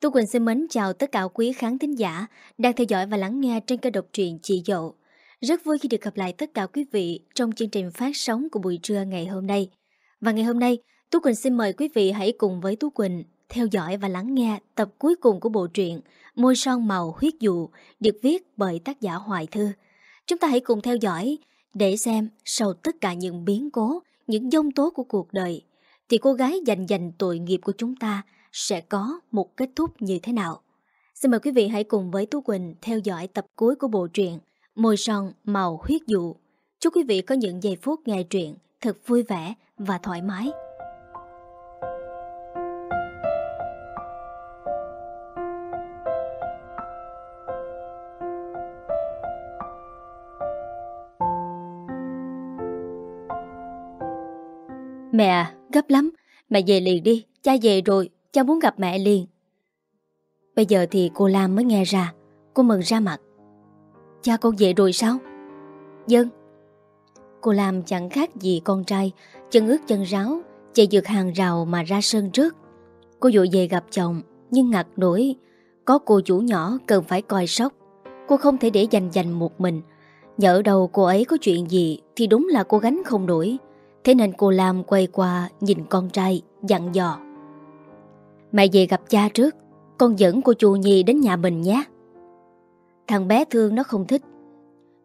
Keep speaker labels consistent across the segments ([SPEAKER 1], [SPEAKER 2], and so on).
[SPEAKER 1] Tu Quỳnh xin mến chào tất cả quý khán thính giả đang theo dõi và lắng nghe trên kênh độc truyện Chị Dậu. Rất vui khi được gặp lại tất cả quý vị trong chương trình phát sóng của buổi trưa ngày hôm nay. Và ngày hôm nay, Tú Quỳnh xin mời quý vị hãy cùng với Tú Quỳnh theo dõi và lắng nghe tập cuối cùng của bộ truyện Môi son màu huyết dụ được viết bởi tác giả Hoài Thư. Chúng ta hãy cùng theo dõi để xem sau tất cả những biến cố, những dông tố của cuộc đời thì cô gái dành dành tội nghiệp của chúng ta sẽ có một kết thúc như thế nào. Xin mời quý vị hãy cùng với Tú Quỳnh theo dõi tập cuối của bộ truyện Môi son màu huyết dụ. Chúc quý vị có những giây phút nghe truyện thật vui vẻ và thoải mái. Mẹ, à, gấp lắm. Mẹ về liền đi, cha về rồi, cha muốn gặp mẹ liền. Bây giờ thì cô Lam mới nghe ra, cô mừng ra mặt. Cha con về rồi sao? Dân. Cô Lam chẳng khác gì con trai, chân ướt chân ráo, chạy dược hàng rào mà ra sân trước. Cô dội về gặp chồng, nhưng ngặt nổi, có cô chủ nhỏ cần phải coi sóc. Cô không thể để dành dành một mình. Nhỡ đầu cô ấy có chuyện gì thì đúng là cô gánh không nổi. Thế nên cô Lam quay qua nhìn con trai, dặn dò. Mẹ về gặp cha trước, con dẫn cô chu Nhi đến nhà mình nhé. Thằng bé thương nó không thích.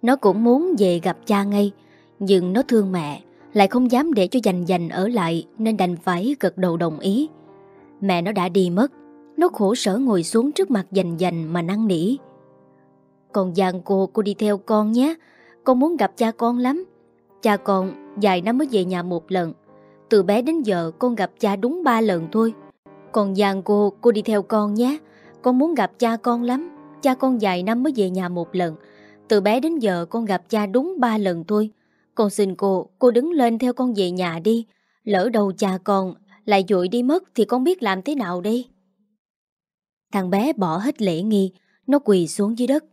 [SPEAKER 1] Nó cũng muốn về gặp cha ngay, nhưng nó thương mẹ, lại không dám để cho dành dành ở lại nên đành phải gật đầu đồng ý. Mẹ nó đã đi mất, nó khổ sở ngồi xuống trước mặt dành dành mà năn nỉ. Còn dàn cô, cô đi theo con nhé, con muốn gặp cha con lắm. Cha con Dài năm mới về nhà một lần Từ bé đến giờ con gặp cha đúng ba lần thôi còn dàn cô, cô đi theo con nhé. Con muốn gặp cha con lắm. Cha con dài năm mới về nhà một lần. Từ bé đến giờ con gặp cha đúng ba lần thôi. Con xin cô, cô đứng lên theo con về nhà đi. Lỡ đầu cha con lại dội đi mất Thì con biết làm thế nào đây? Thằng bé bỏ hết lễ nghi Nó quỳ xuống dưới đất.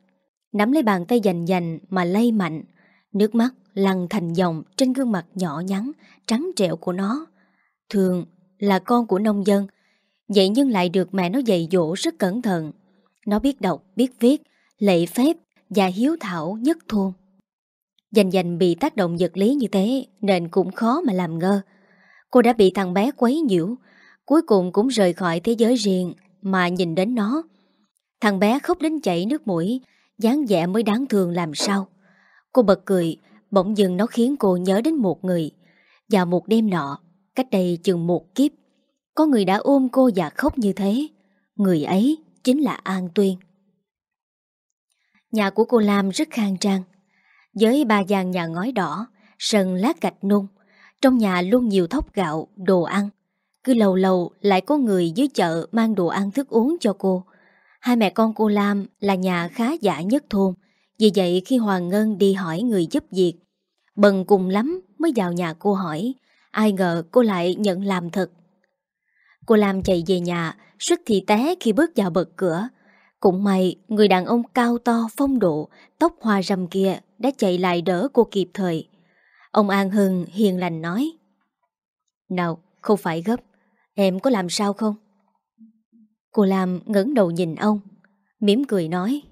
[SPEAKER 1] Nắm lấy bàn tay dành dành mà lay mạnh. Nước mắt lăn thành dòng trên gương mặt nhỏ nhắn, trắng trẹo của nó. Thường là con của nông dân, vậy nhưng lại được mẹ nó dạy dỗ rất cẩn thận. Nó biết đọc, biết viết, lệ phép và hiếu thảo nhất thôn. Dành dành bị tác động vật lý như thế nên cũng khó mà làm ngơ. Cô đã bị thằng bé quấy nhiễu, cuối cùng cũng rời khỏi thế giới riêng mà nhìn đến nó. Thằng bé khóc đến chảy nước mũi, dáng vẻ mới đáng thương làm sao. Cô bật cười, bỗng dưng nó khiến cô nhớ đến một người. Vào một đêm nọ, cách đây chừng một kiếp, có người đã ôm cô và khóc như thế. Người ấy chính là An Tuyên. Nhà của cô Lam rất khang trang. Với ba gian nhà ngói đỏ, sân lát gạch nung, trong nhà luôn nhiều thóc gạo, đồ ăn. Cứ lâu lâu lại có người dưới chợ mang đồ ăn thức uống cho cô. Hai mẹ con cô Lam là nhà khá giả nhất thôn, vì vậy khi Hoàng Ngân đi hỏi người giúp việc, bần cùng lắm mới vào nhà cô hỏi, ai ngờ cô lại nhận làm thật. Cô Lam chạy về nhà, suýt thì té khi bước vào bật cửa. Cũng may, người đàn ông cao to, phong độ, tóc hoa râm kia đã chạy lại đỡ cô kịp thời. Ông An Hưng hiền lành nói. Nào, không phải gấp, em có làm sao không? Cô Lam ngẩng đầu nhìn ông, mỉm cười nói.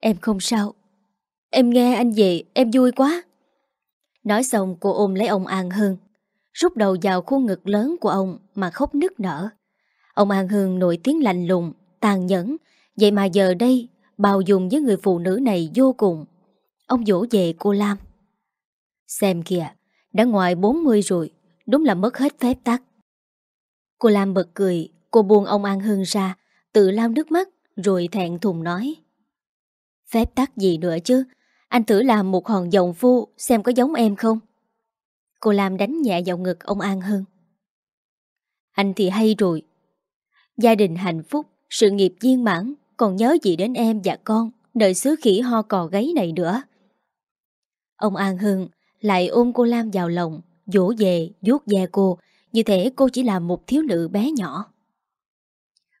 [SPEAKER 1] Em không sao Em nghe anh về em vui quá Nói xong cô ôm lấy ông An Hưng Rút đầu vào khuôn ngực lớn của ông Mà khóc nức nở. Ông An Hương nổi tiếng lạnh lùng, Tàn nhẫn. Vậy mà giờ đây, bao dùng với người phụ nữ này vô cùng. Ông dỗ về cô Lam. Xem kìa, Đã ngoài 40 rồi, Đúng là mất hết phép tắc. Cô Lam bật cười, Cô buông ông An Hương ra, Tự lao nước mắt, Rồi thẹn thùng nói. Phép tắc gì nữa chứ? Anh thử làm một hòn dòng phu Xem có giống em không? Cô lam đánh nhẹ vào ngực ông An Hưng Anh thì hay rồi. Gia đình hạnh phúc Sự nghiệp viên mãn Còn nhớ gì đến em và con Đợi xứ khỉ ho cò gáy này nữa. Ông An Hưng Lại ôm cô Lam vào lòng Dỗ về, vuốt ve cô Như thể cô chỉ là một thiếu nữ bé nhỏ.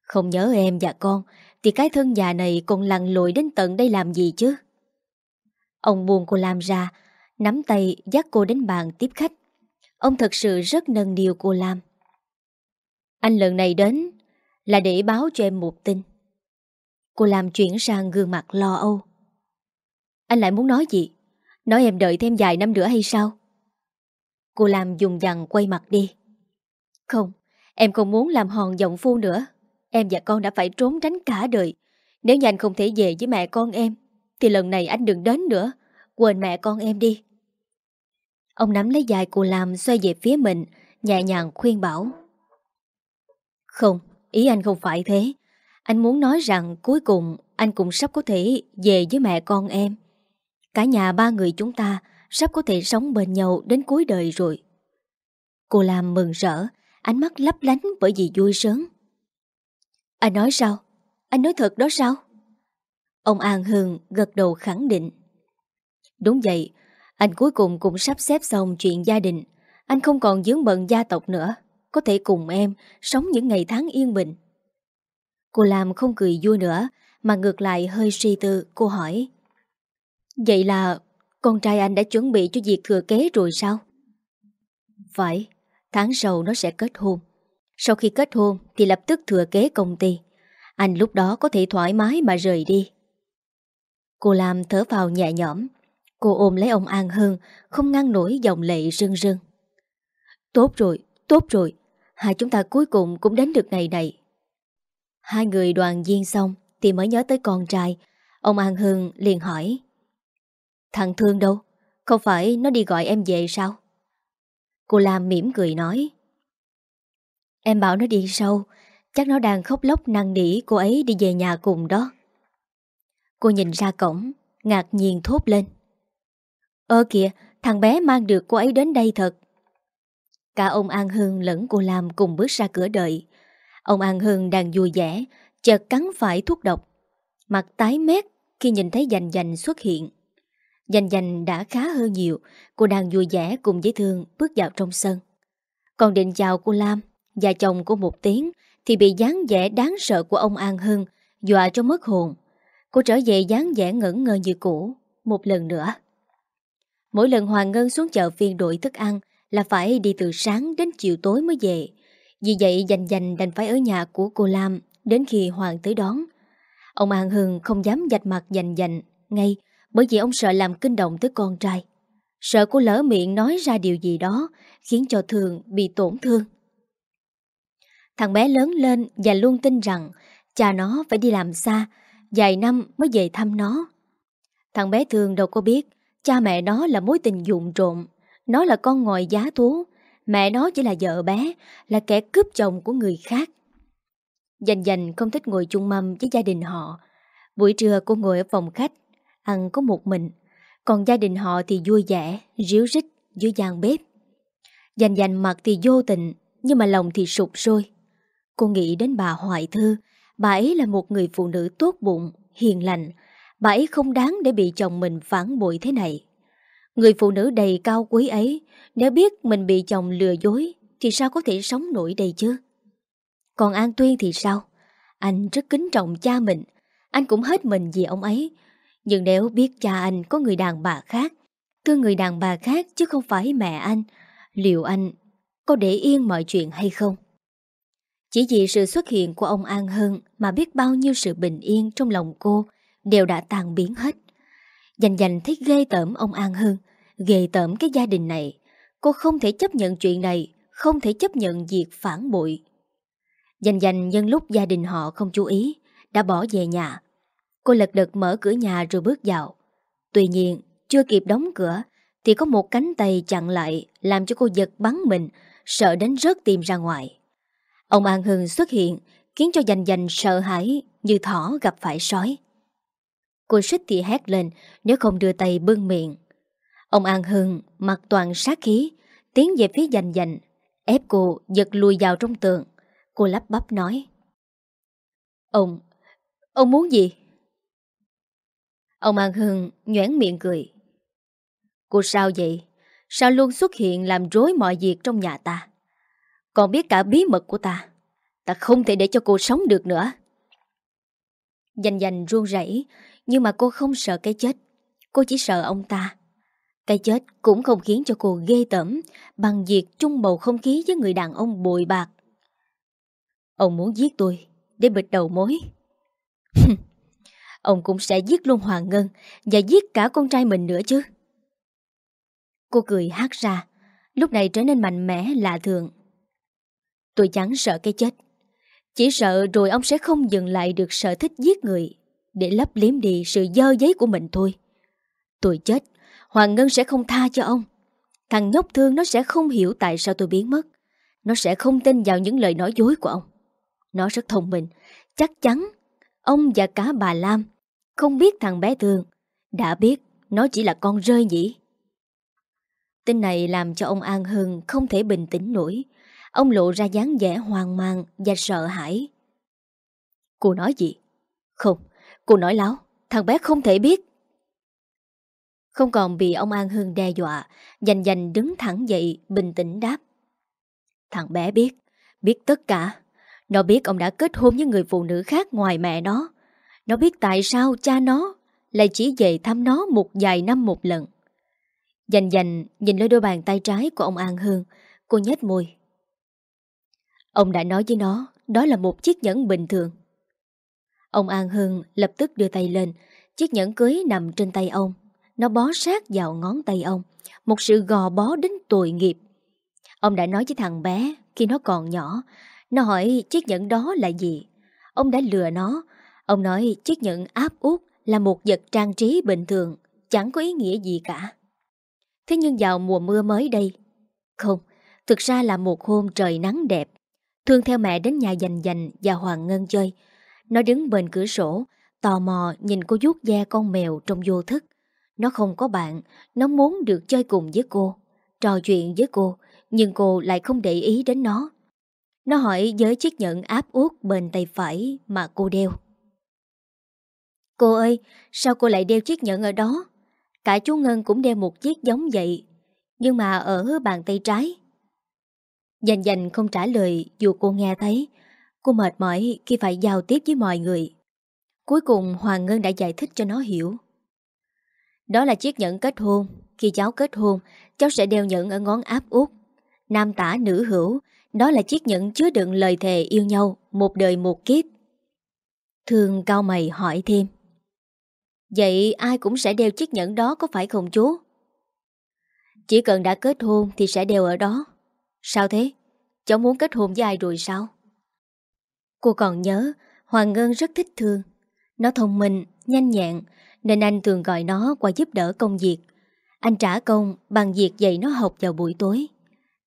[SPEAKER 1] Không nhớ em và con thì cái thân già này còn lặn lội đến tận đây làm gì chứ? Ông buồn cô Lam ra Nắm tay dắt cô đến bàn tiếp khách. Ông thật sự rất nâng niu cô Lam. Anh lần này đến Là để báo cho em một tin. Cô làm chuyển sang gương mặt lo âu. Anh lại muốn nói gì? Nói em đợi thêm vài năm nữa hay sao? Cô làm dùng dằn quay mặt đi. Không, Em không muốn làm hòn giọng phu nữa. Em và con đã phải trốn tránh cả đời. Nếu như anh không thể về với mẹ con em, Thì lần này anh đừng đến nữa. Quên mẹ con em đi. Ông nắm lấy dài cô làm xoay về phía mình Nhẹ nhàng khuyên bảo. Không, ý anh không phải thế. Anh muốn nói rằng cuối cùng Anh cũng sắp có thể về với mẹ con em. Cả nhà ba người chúng ta Sắp có thể sống bên nhau đến cuối đời rồi. Cô làm mừng rỡ Ánh mắt lấp lánh bởi vì vui sớm Anh nói sao? Anh nói thật đó sao? Ông An hường gật đầu khẳng định. Đúng vậy, Anh cuối cùng cũng sắp xếp xong chuyện gia đình. Anh không còn dướng bận gia tộc nữa, Có thể cùng em Sống những ngày tháng yên bình. Cô làm không cười vui nữa, Mà ngược lại hơi suy tư, Cô hỏi. Vậy là con trai anh đã chuẩn bị cho việc thừa kế rồi sao? Phải, Tháng sau nó sẽ kết hôn. Sau khi kết hôn thì lập tức thừa kế công ty. Anh lúc đó có thể thoải mái mà rời đi. Cô làm thở vào nhẹ nhõm. Cô ôm lấy ông An Hưng Không ngăn nổi dòng lệ rưng rưng Tốt rồi, tốt rồi Hai chúng ta cuối cùng cũng đến được ngày này Hai người đoàn viên xong Thì mới nhớ tới con trai Ông An Hưng liền hỏi Thằng Thương đâu? Không phải nó đi gọi em về sao? Cô Lam mỉm cười nói Em bảo nó đi sâu Chắc nó đang khóc lóc năn nỉ cô ấy đi về nhà cùng đó Cô nhìn ra cổng Ngạc nhiên thốt lên Ơ kìa, Thằng bé mang được cô ấy đến đây thật. Cả ông An Hương lẫn cô Lam cùng bước ra cửa đợi. Ông An Hương đang vui vẻ, Chợt cắn phải thuốc độc. Mặt tái mét khi nhìn thấy dành dành xuất hiện. Dành dành đã khá hơn nhiều, Cô đang vui vẻ cùng với Thương bước vào trong sân. Còn định chào cô Lam Và chồng của một tiếng Thì bị dáng vẻ đáng sợ của ông An Hưng Dọa cho mất hồn. Cô trở về dáng vẻ ngẩn ngơ như cũ, Một lần nữa. Mỗi lần Hoàng Ngân xuống chợ phiên đổi thức ăn Là phải đi từ sáng đến chiều tối mới về. Vì vậy dành dành đành phải ở nhà của cô Lam Đến khi Hoàng tới đón. Ông An Hưng không dám dạch mặt dành dành Ngay bởi vì ông sợ làm kinh động tới con trai. Sợ cô lỡ miệng nói ra điều gì đó Khiến cho Thường bị tổn thương. Thằng bé lớn lên và luôn tin rằng Cha nó phải đi làm xa, Vài năm mới về thăm nó. Thằng bé Thường đâu có biết Cha mẹ nó là mối tình dụng trộm. Nó là con ngòi giá thú. Mẹ nó chỉ là vợ bé Là kẻ cướp chồng của người khác. Dành dành không thích ngồi chung mâm với gia đình họ. Buổi trưa cô ngồi ở phòng khách ăn có một mình, còn gia đình họ thì vui vẻ, ríu rít dưới gian bếp. Dành dành mặt thì vô tình, nhưng mà lòng thì sụp sôi. Cô nghĩ đến bà Hoài Thư, bà ấy là một người phụ nữ tốt bụng, hiền lành, bà ấy không đáng để bị chồng mình phản bội thế này. Người phụ nữ đầy cao quý ấy, nếu biết mình bị chồng lừa dối, thì sao có thể sống nổi đây chứ? Còn An Tuyên thì sao? Anh rất kính trọng cha mình, anh cũng hết mình vì ông ấy, nhưng nếu biết cha anh có người đàn bà khác, thương người đàn bà khác chứ không phải mẹ anh, liệu anh có để yên mọi chuyện hay không? Chỉ vì sự xuất hiện của ông An Hân mà biết bao nhiêu sự bình yên trong lòng cô đều đã tan biến hết. Dành dành thấy ghê tởm ông An Hưng, ghê tởm cái gia đình này. Cô không thể chấp nhận chuyện này, không thể chấp nhận việc phản bội. Dành dành nhân lúc gia đình họ không chú ý, đã bỏ về nhà, Cô lật đật mở cửa nhà rồi bước vào. Tuy nhiên, chưa kịp đóng cửa, thì có một cánh tay chặn lại làm cho cô giật bắn mình, sợ đến rớt tim ra ngoài. Ông An Hưng xuất hiện, khiến cho dành dành sợ hãi như thỏ gặp phải sói. Cô xích thì hét lên nếu không đưa tay bưng miệng. Ông An Hưng mặt toàn sát khí, tiến về phía dành dành, ép cô giật lùi vào trong tường. Cô lắp bắp nói. Ông, ông muốn gì? Ông An Hưng nhoảng miệng cười. Cô sao vậy? Sao luôn xuất hiện làm rối mọi việc trong nhà ta? Còn biết cả bí mật của ta. Ta không thể để cho cô sống được nữa. Dành dành run rẩy nhưng mà cô không sợ cái chết. Cô chỉ sợ ông ta. Cái chết cũng không khiến cho cô ghê tởm bằng việc chung bầu không khí với người đàn ông bội bạc. Ông muốn giết tôi, để bịt đầu mối. ông cũng sẽ giết luôn Hoàng Ngân và giết cả con trai mình nữa chứ. Cô cười hát ra, lúc này trở nên mạnh mẽ lạ thường. Tôi chẳng sợ cái chết. Chỉ sợ rồi ông sẽ không dừng lại được sở thích giết người để lấp liếm đi sự dơ giấy của mình thôi. Tôi chết, Hoàng Ngân sẽ không tha cho ông. Thằng nhóc thương nó sẽ không hiểu tại sao tôi biến mất. Nó sẽ không tin vào những lời nói dối của ông. Nó rất thông minh, chắc chắn ông và cả bà Lam không biết thằng bé thương. Đã biết nó chỉ là con rơi nhỉ. Tin này làm cho ông An Hưng không thể bình tĩnh nổi. Ông lộ ra dáng vẻ hoang mang và sợ hãi. Cô nói gì? Không, cô nói láo, thằng bé không thể biết. Không còn bị ông An hương đe dọa, dành dành đứng thẳng dậy, bình tĩnh đáp. Thằng bé biết, biết tất cả. Nó biết ông đã kết hôn với người phụ nữ khác ngoài mẹ nó. Nó biết tại sao cha nó lại chỉ về thăm nó một vài năm một lần. Dành dành nhìn lên đôi bàn tay trái của ông An Hương, cô nhếch môi. Ông đã nói với nó, đó là một chiếc nhẫn bình thường. Ông An Hưng lập tức đưa tay lên, chiếc nhẫn cưới nằm trên tay ông. Nó bó sát vào ngón tay ông, một sự gò bó đến tội nghiệp. Ông đã nói với thằng bé khi nó còn nhỏ, nó hỏi chiếc nhẫn đó là gì. Ông đã lừa nó, ông nói chiếc nhẫn áp út là một vật trang trí bình thường, chẳng có ý nghĩa gì cả. Thế nhưng vào mùa mưa mới đây, không, thực ra là một hôm trời nắng đẹp. Thương theo mẹ đến nhà dành dành và Hoàng Ngân chơi. Nó đứng bên cửa sổ, tò mò nhìn cô vuốt da con mèo trong vô thức. Nó không có bạn, nó muốn được chơi cùng với cô, trò chuyện với cô, nhưng cô lại không để ý đến nó. Nó hỏi với chiếc nhẫn áp út bên tay phải mà cô đeo. Cô ơi, sao cô lại đeo chiếc nhẫn ở đó? Cả chú Ngân cũng đeo một chiếc giống vậy, nhưng mà ở bàn tay trái. Dành dành không trả lời dù cô nghe thấy. Cô mệt mỏi khi phải giao tiếp với mọi người. Cuối cùng Hoàng Ngân đã giải thích cho nó hiểu. Đó là chiếc nhẫn kết hôn. Khi cháu kết hôn, cháu sẽ đeo nhẫn ở ngón áp út. Nam tả nữ hữu, đó là chiếc nhẫn chứa đựng lời thề yêu nhau, một đời một kiếp. Thương cao mày hỏi thêm. Vậy ai cũng sẽ đeo chiếc nhẫn đó có phải không chú? Chỉ cần đã kết hôn thì sẽ đeo ở đó. Sao thế? Cháu muốn kết hôn với ai rồi sao? Cô còn nhớ Hoàng Ngân rất thích Thương. Nó thông minh, nhanh nhẹn nên anh thường gọi nó qua giúp đỡ công việc. Anh trả công bằng việc dạy nó học vào buổi tối.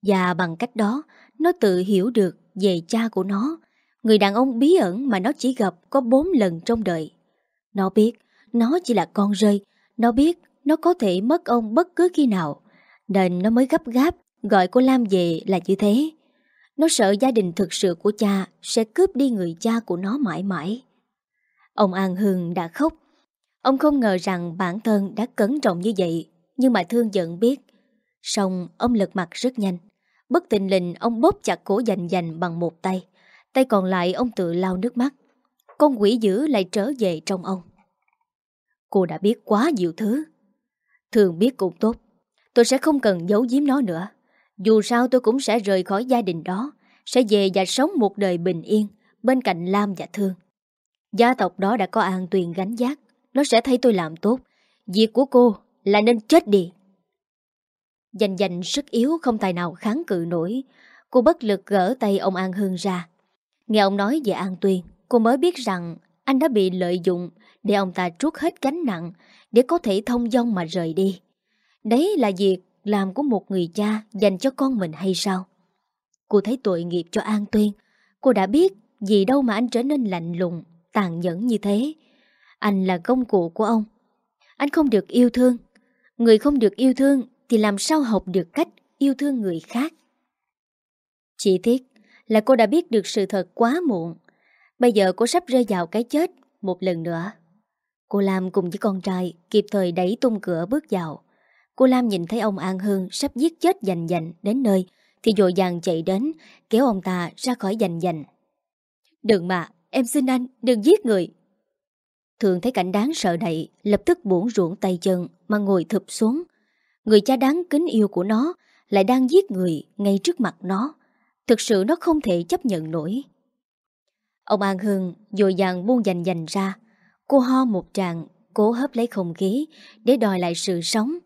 [SPEAKER 1] Và bằng cách đó, nó tự hiểu được về cha của nó, người đàn ông bí ẩn mà nó chỉ gặp có bốn lần trong đời. Nó biết nó chỉ là con rơi, nó biết nó có thể mất ông bất cứ khi nào, nên nó mới gấp gáp gọi cô Lam về là như thế. Nó sợ gia đình thực sự của cha sẽ cướp đi người cha của nó mãi mãi. Ông An Hưng đã khóc. Ông không ngờ rằng bản thân đã cẩn trọng như vậy, nhưng mà thương giận biết. Xong ông lật mặt rất nhanh. Bất tình lình ông bóp chặt cổ dành dành bằng một tay. Tay còn lại ông tự lau nước mắt. Con quỷ dữ lại trở về trong ông. Cô đã biết quá nhiều thứ. Thường biết cũng tốt. Tôi sẽ không cần giấu giếm nó nữa. Dù sao tôi cũng sẽ rời khỏi gia đình đó. Sẽ về và sống một đời bình yên bên cạnh Lam và Thương. Gia tộc đó đã có an tuyền gánh giác. Nó sẽ thấy tôi làm tốt. Việc của cô là nên chết đi. Dành dành sức yếu không tài nào kháng cự nổi. Cô bất lực gỡ tay ông An Hương ra. Nghe ông nói về An Tuyền, cô mới biết rằng anh đã bị lợi dụng để ông ta trút hết gánh nặng để có thể thông dong mà rời đi. Đấy là việc làm của một người cha dành cho con mình hay sao? Cô thấy tội nghiệp cho An Tuyên. Cô đã biết gì đâu mà anh trở nên lạnh lùng, tàn nhẫn như thế. Anh là công cụ của ông. Anh không được yêu thương. Người không được yêu thương thì làm sao học được cách yêu thương người khác? Chỉ tiếc là cô đã biết được sự thật quá muộn. Bây giờ cô sắp rơi vào cái chết một lần nữa. Cô làm cùng với con trai kịp thời đẩy tung cửa bước vào. Cô Lam nhìn thấy ông An Hương sắp giết chết dành dành đến nơi thì dội dàng chạy đến kéo ông ta ra khỏi dành dành. Đừng mà, em xin anh, đừng giết người. Thường thấy cảnh đáng sợ đậy, lập tức buông ruộng tay chân mà ngồi thụp xuống. Người cha đáng kính yêu của nó lại đang giết người ngay trước mặt nó. Thực sự nó không thể chấp nhận nổi. Ông An Hưng dội dàng buông dành dành ra. Cô ho một tràng, cố hấp lấy không khí để đòi lại sự sống.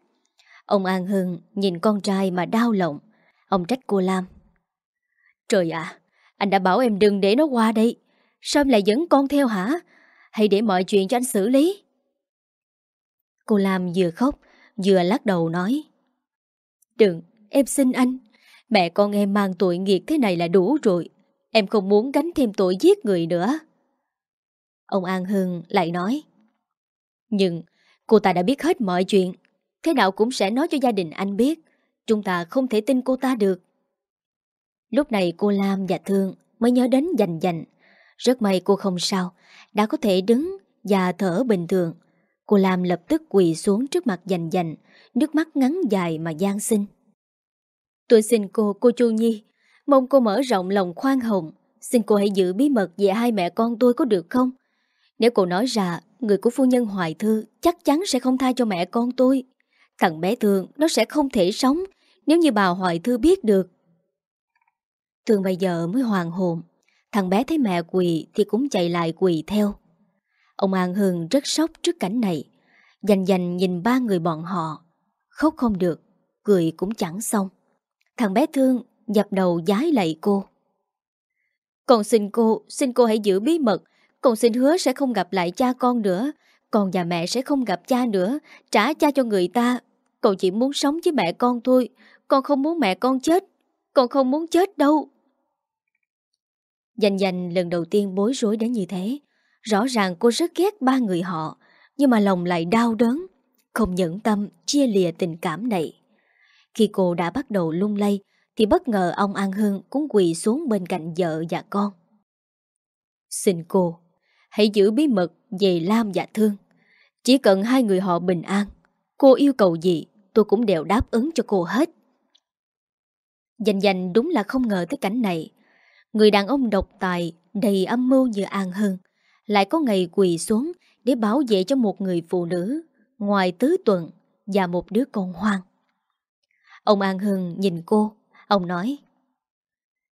[SPEAKER 1] Ông An Hưng nhìn con trai mà đau lòng. Ông trách cô Lam. Trời ạ, anh đã bảo em đừng để nó qua đây. Sao em lại dẫn con theo hả? Hãy để mọi chuyện cho anh xử lý. Cô Lam vừa khóc, vừa lắc đầu nói. Đừng, em xin anh. Mẹ con em mang tội nghiệt thế này là đủ rồi. Em không muốn gánh thêm tội giết người nữa. Ông An Hưng lại nói. Nhưng cô ta đã biết hết mọi chuyện. Thế nào cũng sẽ nói cho gia đình anh biết. Chúng ta không thể tin cô ta được. Lúc này cô Lam và Thương mới nhớ đến dành dành. Rất may cô không sao, đã có thể đứng và thở bình thường. Cô Lam lập tức quỳ xuống trước mặt dành dành, nước mắt ngắn dài mà gian xin. Tôi xin cô, cô Chu Nhi, mong cô mở rộng lòng khoan hồng, xin cô hãy giữ bí mật về hai mẹ con tôi có được không? Nếu cô nói ra, người của phu nhân Hoài Thư chắc chắn sẽ không tha cho mẹ con tôi. Thằng bé Thương nó sẽ không thể sống nếu như bà Hoài Thư biết được. Thương bây giờ mới hoàng hồn, thằng bé thấy mẹ quỳ thì cũng chạy lại quỳ theo. Ông An Hưng rất sốc trước cảnh này, dành dành nhìn ba người bọn họ. Khóc không được, cười cũng chẳng xong. Thằng bé Thương dập đầu giái lạy cô. Con xin cô, xin cô hãy giữ bí mật. Con xin hứa sẽ không gặp lại cha con nữa. Con và mẹ sẽ không gặp cha nữa. Trả cha cho người ta. Con chỉ muốn sống với mẹ con thôi. Con không muốn mẹ con chết. Con không muốn chết đâu. Dành dành lần đầu tiên bối rối đến như thế. Rõ ràng cô rất ghét ba người họ. Nhưng mà lòng lại đau đớn. Không nhẫn tâm chia lìa tình cảm này. Khi cô đã bắt đầu lung lay thì bất ngờ ông An Hưng cũng quỳ xuống bên cạnh vợ và con. Xin cô, hãy giữ bí mật về Lam và Thương. Chỉ cần hai người họ bình an, cô yêu cầu gì tôi cũng đều đáp ứng cho cô hết. Dành dành đúng là không ngờ tới cảnh này. Người đàn ông độc tài, đầy âm mưu như An Hưng, lại có ngày quỳ xuống để bảo vệ cho một người phụ nữ, ngoài tứ tuần và một đứa con hoang. Ông An Hưng nhìn cô, ông nói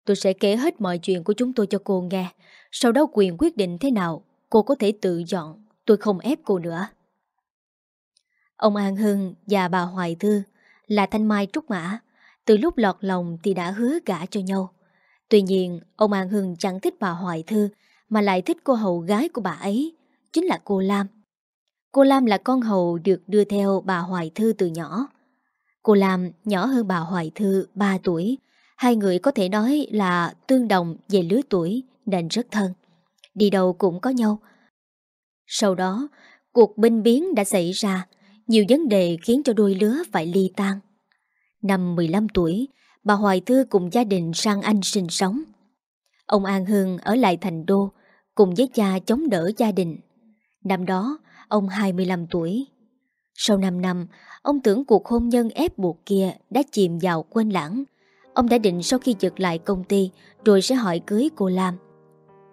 [SPEAKER 1] Tôi sẽ kể hết mọi chuyện của chúng tôi cho cô nghe, sau đó quyền quyết định thế nào, cô có thể tự dọn, tôi không ép cô nữa. Ông An Hưng và bà Hoài Thư là thanh mai trúc mã, từ lúc lọt lòng thì đã hứa gả cho nhau. Tuy nhiên, ông An Hưng chẳng thích bà Hoài Thư mà lại thích cô hầu gái của bà ấy, chính là cô Lam. Cô Lam là con hầu được đưa theo bà Hoài Thư từ nhỏ. Cô Lam nhỏ hơn bà Hoài Thư 3 tuổi. Hai người có thể nói là tương đồng về lứa tuổi nên rất thân. Đi đâu cũng có nhau. Sau đó, cuộc binh biến đã xảy ra. Nhiều vấn đề khiến cho đôi lứa phải ly tan. Năm 15 tuổi, bà Hoài Thư cùng gia đình sang Anh sinh sống. Ông An Hưng ở lại thành đô cùng với cha chống đỡ gia đình. Năm đó, ông 25 tuổi. Sau 5 năm, ông tưởng cuộc hôn nhân ép buộc kia đã chìm vào quên lãng. Ông đã định sau khi giật lại công ty rồi sẽ hỏi cưới cô Lam.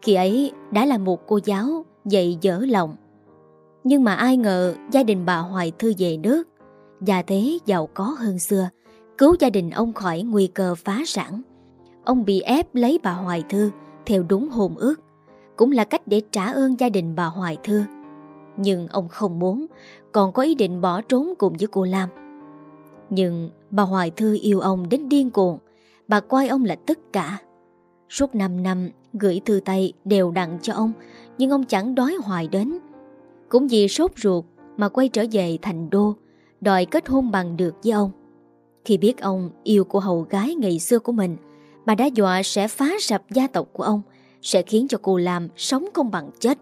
[SPEAKER 1] Khi ấy đã là một cô giáo dạy dở lòng. Nhưng mà ai ngờ gia đình bà Hoài Thư về nước, gia thế giàu có hơn xưa, cứu gia đình ông khỏi nguy cơ phá sản. Ông bị ép lấy bà Hoài Thư theo đúng hồn ước, cũng là cách để trả ơn gia đình bà Hoài Thư. Nhưng ông không muốn Còn có ý định bỏ trốn cùng với cô Lam Nhưng bà Hoài Thư yêu ông đến điên cuồng Bà coi ông là tất cả Suốt 5 năm gửi thư tay đều đặn cho ông Nhưng ông chẳng đói hoài đến cũng vì sốt ruột mà quay trở về thành đô Đòi kết hôn bằng được với ông Khi biết ông yêu cô hầu gái ngày xưa của mình Bà đã dọa sẽ phá sập gia tộc của ông Sẽ khiến cho cô làm sống không bằng chết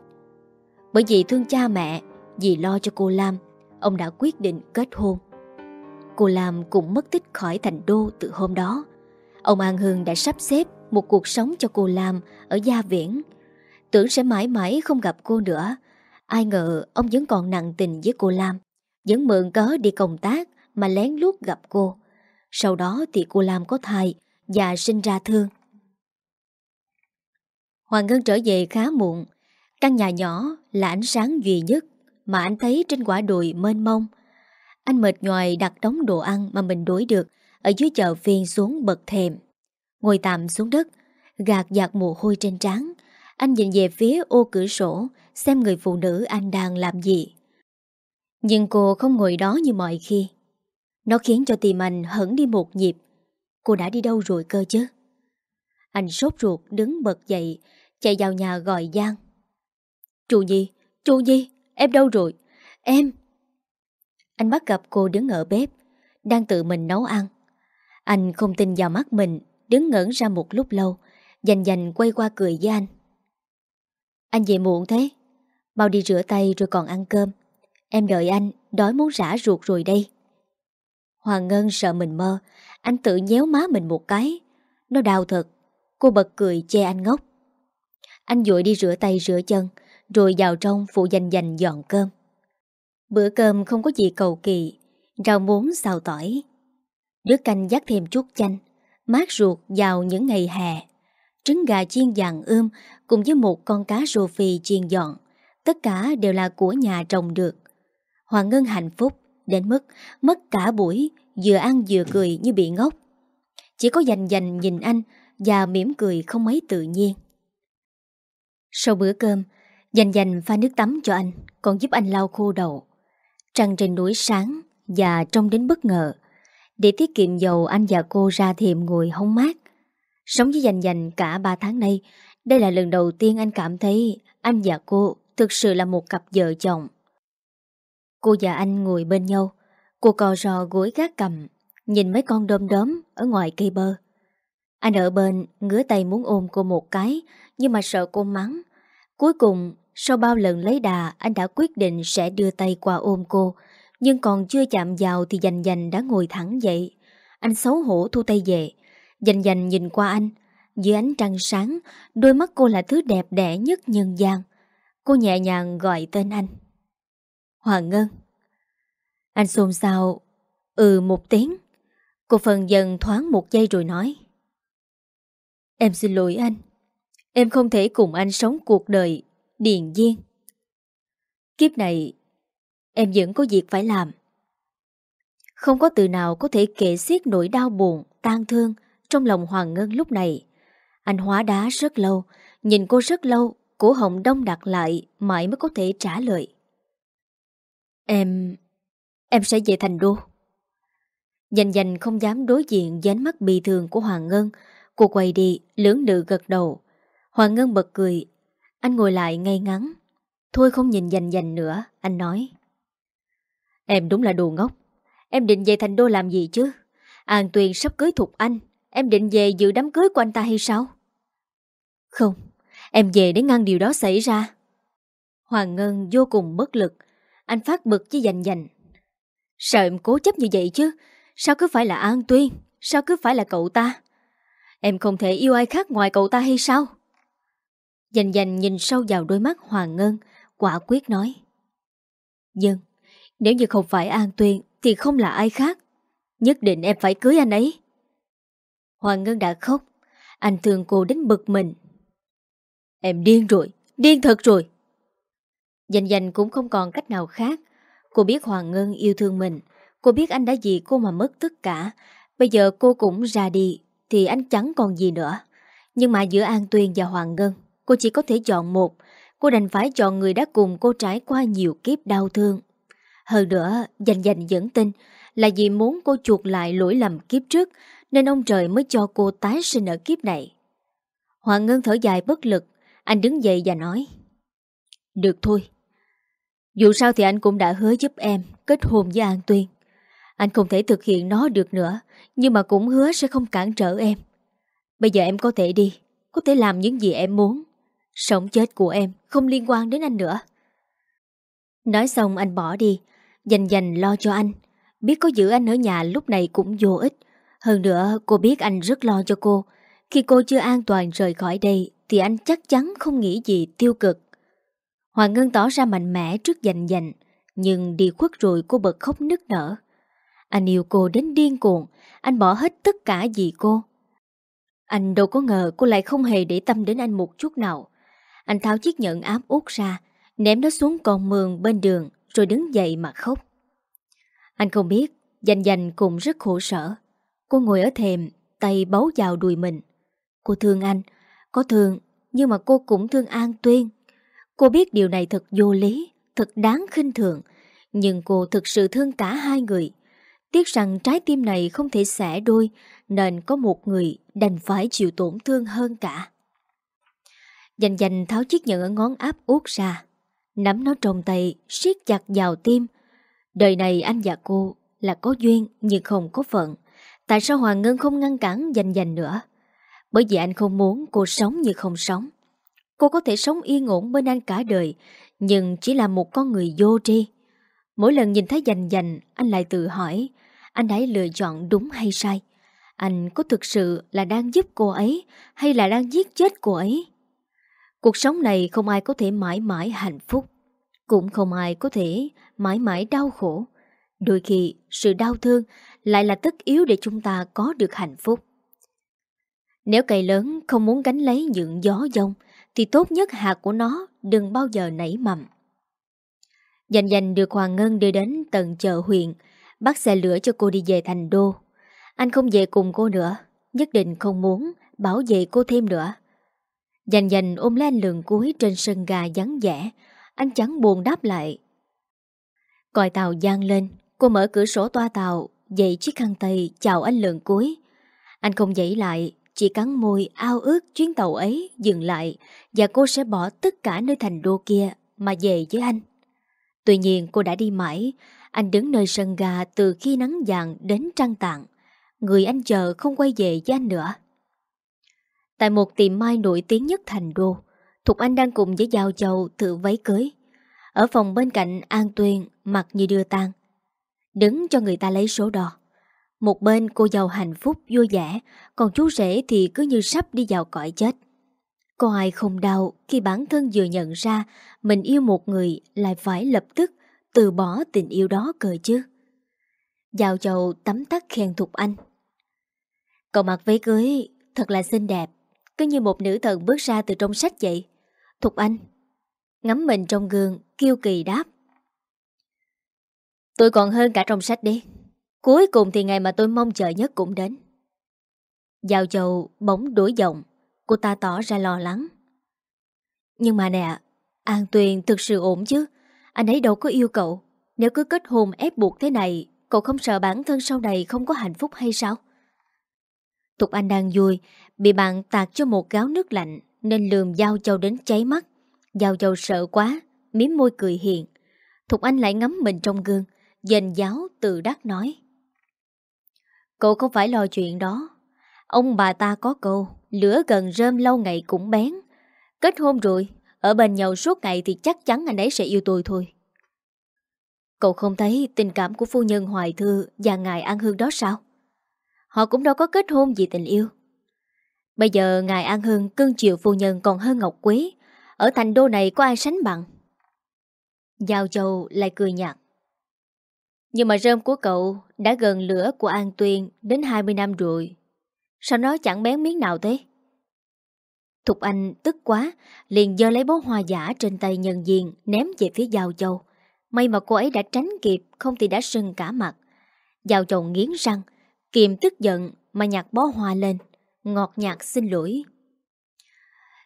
[SPEAKER 1] bởi vì thương cha mẹ, vì lo cho cô Lam, ông đã quyết định kết hôn. Cô Lam cũng mất tích khỏi thành đô từ hôm đó. Ông An hương đã sắp xếp một cuộc sống cho cô Lam ở Gia Viễn. Tưởng sẽ mãi mãi không gặp cô nữa. Ai ngờ ông vẫn còn nặng tình với cô Lam. Vẫn mượn cớ đi công tác mà lén lút gặp cô. Sau đó thì cô Lam có thai và sinh ra thương. Hoàng Ngân trở về khá muộn Căn nhà nhỏ là ánh sáng duy nhất mà anh thấy trên quả đồi mênh mông. Anh mệt nhoài đặt đống đồ ăn mà mình đuổi được ở dưới chợ phiên xuống bật thềm. Ngồi tạm xuống đất, gạt giặt mồ hôi trên trán. Anh nhìn về phía ô cửa sổ Xem người phụ nữ anh đang làm gì. Nhưng cô không ngồi đó như mọi khi. Nó khiến cho tim anh hẳn đi một nhịp. Cô đã đi đâu rồi cơ chứ? Anh sốt ruột đứng bật dậy Chạy vào nhà gọi Giang. Chú Nhi, chú Nhi, em đâu rồi? Em! Anh bắt gặp cô đứng ở bếp Đang tự mình nấu ăn. Anh không tin vào mắt mình Đứng ngẩn ra một lúc lâu Dành dành quay qua cười với anh. Anh về muộn thế. Mau đi rửa tay rồi còn ăn cơm. Em đợi anh, Đói muốn rã ruột rồi đây. Hoàng Ngân sợ mình mơ, Anh tự nhéo má mình một cái. Nó đau thật, Cô bật cười che anh ngốc. Anh vội đi rửa tay rửa chân, Rồi vào trong phụ dành dành dọn cơm. Bữa cơm không có gì cầu kỳ, Rau muống xào tỏi. Nước canh dắt thêm chút chanh, Mát ruột vào những ngày hè. Trứng gà chiên vàng ươm Cùng với một con cá rô phi chiên dọn. Tất cả đều là của nhà trồng được. Hoàng Ngân hạnh phúc, Đến mức mất cả buổi, Vừa ăn vừa cười như bị ngốc. Chỉ có dành dành nhìn anh Và mỉm cười không mấy tự nhiên. Sau bữa cơm, Dành dành pha nước tắm cho anh, Còn giúp anh lau khô đầu. Trăng trên núi sáng Và trông đến bất ngờ. Để tiết kiệm dầu, anh và cô ra thềm ngồi hóng mát. Sống với dành dành cả 3 tháng nay đây là lần đầu tiên anh cảm thấy Anh và cô thực sự là một cặp vợ chồng. Cô và anh ngồi bên nhau, Cô cò rò gối gác cầm Nhìn mấy con đom đóm Ở ngoài cây bơ. Anh ở bên ngứa tay muốn ôm cô một cái, Nhưng mà sợ cô mắng. Cuối cùng, sau bao lần lấy đà, Anh đã quyết định sẽ đưa tay qua ôm cô, Nhưng còn chưa chạm vào Thì dành dành đã ngồi thẳng dậy. Anh xấu hổ thu tay về, Dành dành nhìn qua anh dưới ánh trăng sáng, Đôi mắt cô là thứ đẹp đẽ nhất nhân gian. Cô nhẹ nhàng gọi tên anh. Hoàng Ngân. Anh xôn xao Ừ một tiếng. Cô phần dần thoáng một giây rồi nói. Em xin lỗi anh. Em không thể cùng anh sống cuộc đời Điền viên. Kiếp này, Em vẫn có việc phải làm. Không có từ nào có thể kể xiết nỗi đau buồn tan thương Trong lòng Hoàng Ngân lúc này. Anh hóa đá rất lâu. Nhìn cô rất lâu, Cổ họng đông đặt lại, Mãi mới có thể trả lời. Em... Em sẽ về thành đô. Dành dành không dám đối diện với ánh mắt bị thường của Hoàng Ngân. Cô quay đi, lưỡng lự gật đầu. Hoàng Ngân bật cười. Anh ngồi lại ngay ngắn. Thôi không nhìn dành dành nữa, Anh nói. Em đúng là đồ ngốc. Em định về thành đô làm gì chứ? An Tuyền sắp cưới Thục Anh. Em định về dự đám cưới của anh ta hay sao? Không, Em về để ngăn điều đó xảy ra. Hoàng Ngân vô cùng bất lực, Anh phát bực với dành dành Sao em cố chấp như vậy chứ? Sao cứ phải là An Tuyên? Sao cứ phải là cậu ta? Em không thể yêu ai khác ngoài cậu ta hay sao? Dành dành nhìn sâu vào đôi mắt Hoàng Ngân, Quả quyết nói. Dân, Nếu như không phải An Tuyên Thì không là ai khác. Nhất định em phải cưới anh ấy. Hoàng Ngân đã khóc. Anh thương cô đến bực mình. Em điên rồi, điên thật rồi. Dành dành cũng không còn cách nào khác. Cô biết Hoàng Ngân yêu thương mình. Cô biết anh đã vì cô mà mất tất cả. Bây giờ cô cũng ra đi, thì anh chẳng còn gì nữa. Nhưng mà giữa An Tuyên và Hoàng Ngân, cô chỉ có thể chọn một. Cô đành phải chọn người đã cùng cô trải qua nhiều kiếp đau thương. Hơn nữa, dành dành vẫn tin là vì muốn cô chuộc lại lỗi lầm kiếp trước nên ông trời mới cho cô tái sinh ở kiếp này. Hoàng Ngân thở dài bất lực, anh đứng dậy và nói, Được thôi. Dù sao thì anh cũng đã hứa giúp em Kết hôn với An Tuyên. Anh không thể thực hiện nó được nữa, Nhưng mà cũng hứa sẽ không cản trở em. Bây giờ em có thể đi, Có thể làm những gì em muốn. Sống chết của em không liên quan đến anh nữa. Nói xong anh bỏ đi, Dành dành lo cho anh. Biết có giữ anh ở nhà lúc này cũng vô ích. Hơn nữa, cô biết anh rất lo cho cô. Khi cô chưa an toàn rời khỏi đây thì anh chắc chắn không nghĩ gì tiêu cực. Hoàng Ngân tỏ ra mạnh mẽ trước dành dành, nhưng đi khuất rồi cô bật khóc nức nở. Anh yêu cô đến điên cuồng, anh bỏ hết tất cả vì cô. Anh đâu có ngờ cô lại không hề để tâm đến anh một chút nào. Anh tháo chiếc nhẫn áp út ra, ném nó xuống con mương bên đường rồi đứng dậy mà khóc. Anh không biết, dành dành cũng rất khổ sở. Cô ngồi ở thềm, tay bấu vào đùi mình. Cô thương anh, có thương, Nhưng mà cô cũng thương An Tuyên. Cô biết điều này thật vô lý, Thật đáng khinh thường, Nhưng cô thực sự thương cả hai người. Tiếc rằng trái tim này không thể xẻ đôi, Nên có một người đành phải chịu tổn thương hơn cả. Dành dành tháo chiếc nhẫn ở ngón áp út ra, Nắm nó trong tay, siết chặt vào tim. Đời này anh và cô là có duyên nhưng không có phận. Tại sao Hoàng Ngân không ngăn cản dành dành nữa? Bởi vì anh không muốn cô sống như không sống. Cô có thể sống yên ổn bên anh cả đời, Nhưng chỉ là một con người vô tri. Mỗi lần nhìn thấy dành dành, Anh lại tự hỏi, Anh đã lựa chọn đúng hay sai? Anh có thực sự là đang giúp cô ấy Hay là đang giết chết cô ấy? Cuộc sống này không ai có thể mãi mãi hạnh phúc. Cũng không ai có thể mãi mãi đau khổ. Đôi khi sự đau thương lại là tất yếu để chúng ta có được hạnh phúc. Nếu cây lớn không muốn gánh lấy những gió giông thì tốt nhất hạt của nó đừng bao giờ nảy mầm. Dành dành được Hoàng Ngân đưa đến tận chợ huyện, bắt xe lửa cho cô đi về thành đô. Anh không về cùng cô nữa, nhất định không muốn bảo vệ cô thêm nữa. Dành dành ôm lấy anh lường cuối trên sân gà vắng vẻ, anh chẳng buồn đáp lại. Còi tàu gian lên, cô mở cửa sổ toa tàu, dậy chiếc khăn tay chào anh lường cuối. Anh không dậy lại, chỉ cắn môi ao ước chuyến tàu ấy dừng lại và cô sẽ bỏ tất cả nơi thành đô kia mà về với anh. Tuy nhiên cô đã đi mãi, anh đứng nơi sân gà từ khi nắng vàng đến trăng tạng. Người anh chờ không quay về với anh nữa. Tại một tiệm mai nổi tiếng nhất thành đô, Thục Anh đang cùng với Giao Châu thử váy cưới. Ở phòng bên cạnh An Tuyên mặt như đưa tang Đứng cho người ta lấy số đo. Một bên cô giàu hạnh phúc vui vẻ, còn chú rể thì cứ như sắp đi vào cõi chết. Có ai không đau khi bản thân vừa nhận ra mình yêu một người lại phải lập tức từ bỏ tình yêu đó cờ chứ. Giao chầu tắm tắt khen Thục Anh. Cậu mặc váy cưới thật là xinh đẹp, cứ như một nữ thần bước ra từ trong sách vậy. Thục Anh, ngắm mình trong gương, kiêu kỳ đáp. Tôi còn hơn cả trong sách đi. Cuối cùng thì ngày mà tôi mong chờ nhất cũng đến. Giao Châu bỗng đổi giọng, cô ta tỏ ra lo lắng. Nhưng mà nè, An Tuyền thực sự ổn chứ. Anh ấy đâu có yêu cậu. Nếu cứ kết hôn ép buộc thế này, cậu không sợ bản thân sau này không có hạnh phúc hay sao? Tục Anh đang vui, bị bạn tạt cho một gáo nước lạnh nên lườm Giao Châu đến cháy mắt. Giao Châu sợ quá, miếm môi cười hiền. Thục Anh lại ngắm mình trong gương, dền giáo từ đắc nói. Cậu không phải lo chuyện đó. Ông bà ta có câu, lửa gần rơm lâu ngày cũng bén. Kết hôn rồi, ở bên nhau suốt ngày thì chắc chắn anh ấy sẽ yêu tôi thôi. Cậu không thấy tình cảm của phu nhân Hoài Thư và ngài An Hương đó sao? Họ cũng đâu có kết hôn vì tình yêu. Bây giờ ngài An Hương cưng chiều phu nhân còn hơn Ngọc quý. Ở thành đô này có ai sánh bằng? Giao Châu lại cười nhạt. Nhưng mà rơm của cậu đã gần lửa của An Tuyên đến 20 năm rồi. Sao nó chẳng bén miếng nào thế? Thục Anh tức quá, liền dơ lấy bó hoa giả trên tay nhân viên ném về phía Giao Châu. May mà cô ấy đã tránh kịp, không thì đã sưng cả mặt. Giao Châu nghiến răng, kiềm tức giận mà nhặt bó hoa lên, ngọt nhạt xin lỗi.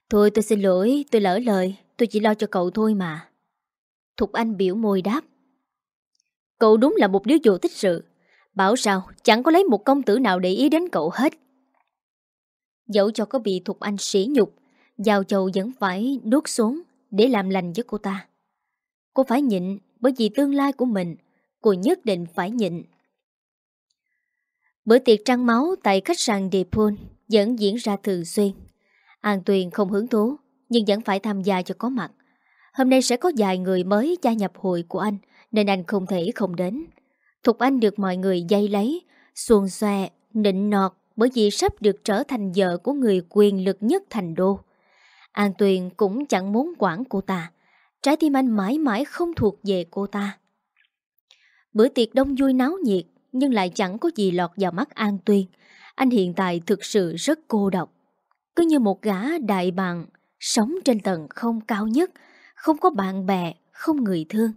[SPEAKER 1] Thôi tôi xin lỗi, tôi lỡ lời, tôi chỉ lo cho cậu thôi mà. Thục Anh biểu môi đáp. Cậu đúng là một đứa vô tích sự. Bảo sao chẳng có lấy một công tử nào để ý đến cậu hết. Dẫu cho có bị Thục Anh sỉ nhục, Giao Châu vẫn phải nuốt xuống để làm lành với cô ta. Cô phải nhịn bởi vì tương lai của mình, cô nhất định phải nhịn. Bữa tiệc trăng máu tại khách sạn Depol vẫn diễn ra thường xuyên. An Tuyền không hứng thú, nhưng vẫn phải tham gia cho có mặt. Hôm nay sẽ có vài người mới gia nhập hội của anh, nên anh không thể không đến. Thục Anh được mọi người dây lấy, xuồng xòe, nịnh nọt bởi vì sắp được trở thành vợ của người quyền lực nhất thành đô. An Tuyền cũng chẳng muốn quản cô ta. Trái tim anh mãi mãi không thuộc về cô ta. Bữa tiệc đông vui náo nhiệt nhưng lại chẳng có gì lọt vào mắt An Tuyên. Anh hiện tại thực sự rất cô độc. Cứ như một gã đại bàng sống trên tầng không cao nhất, không có bạn bè, không người thương.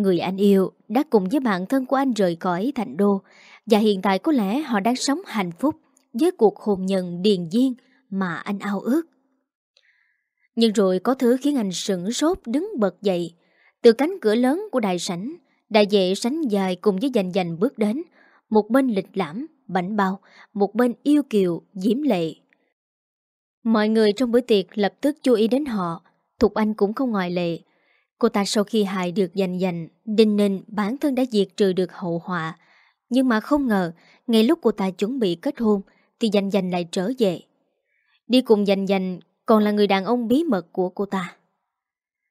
[SPEAKER 1] Người anh yêu đã cùng với bạn thân của anh rời khỏi thành đô và hiện tại có lẽ họ đang sống hạnh phúc với cuộc hôn nhân điền duyên mà anh ao ước. Nhưng rồi có thứ khiến anh sửng sốt đứng bật dậy. Từ cánh cửa lớn của đại sảnh, đại vệ sánh dài cùng với dành dành bước đến. Một bên lịch lãm, bảnh bao, một bên yêu kiều, diễm lệ. Mọi người trong bữa tiệc lập tức chú ý đến họ. Thục Anh cũng không ngoại lệ. Cô ta sau khi hại được dành dành, đinh ninh bản thân đã diệt trừ được hậu họa. Nhưng mà không ngờ, ngay lúc cô ta chuẩn bị kết hôn, thì dành dành lại trở về. Đi cùng dành dành còn là người đàn ông bí mật của cô ta.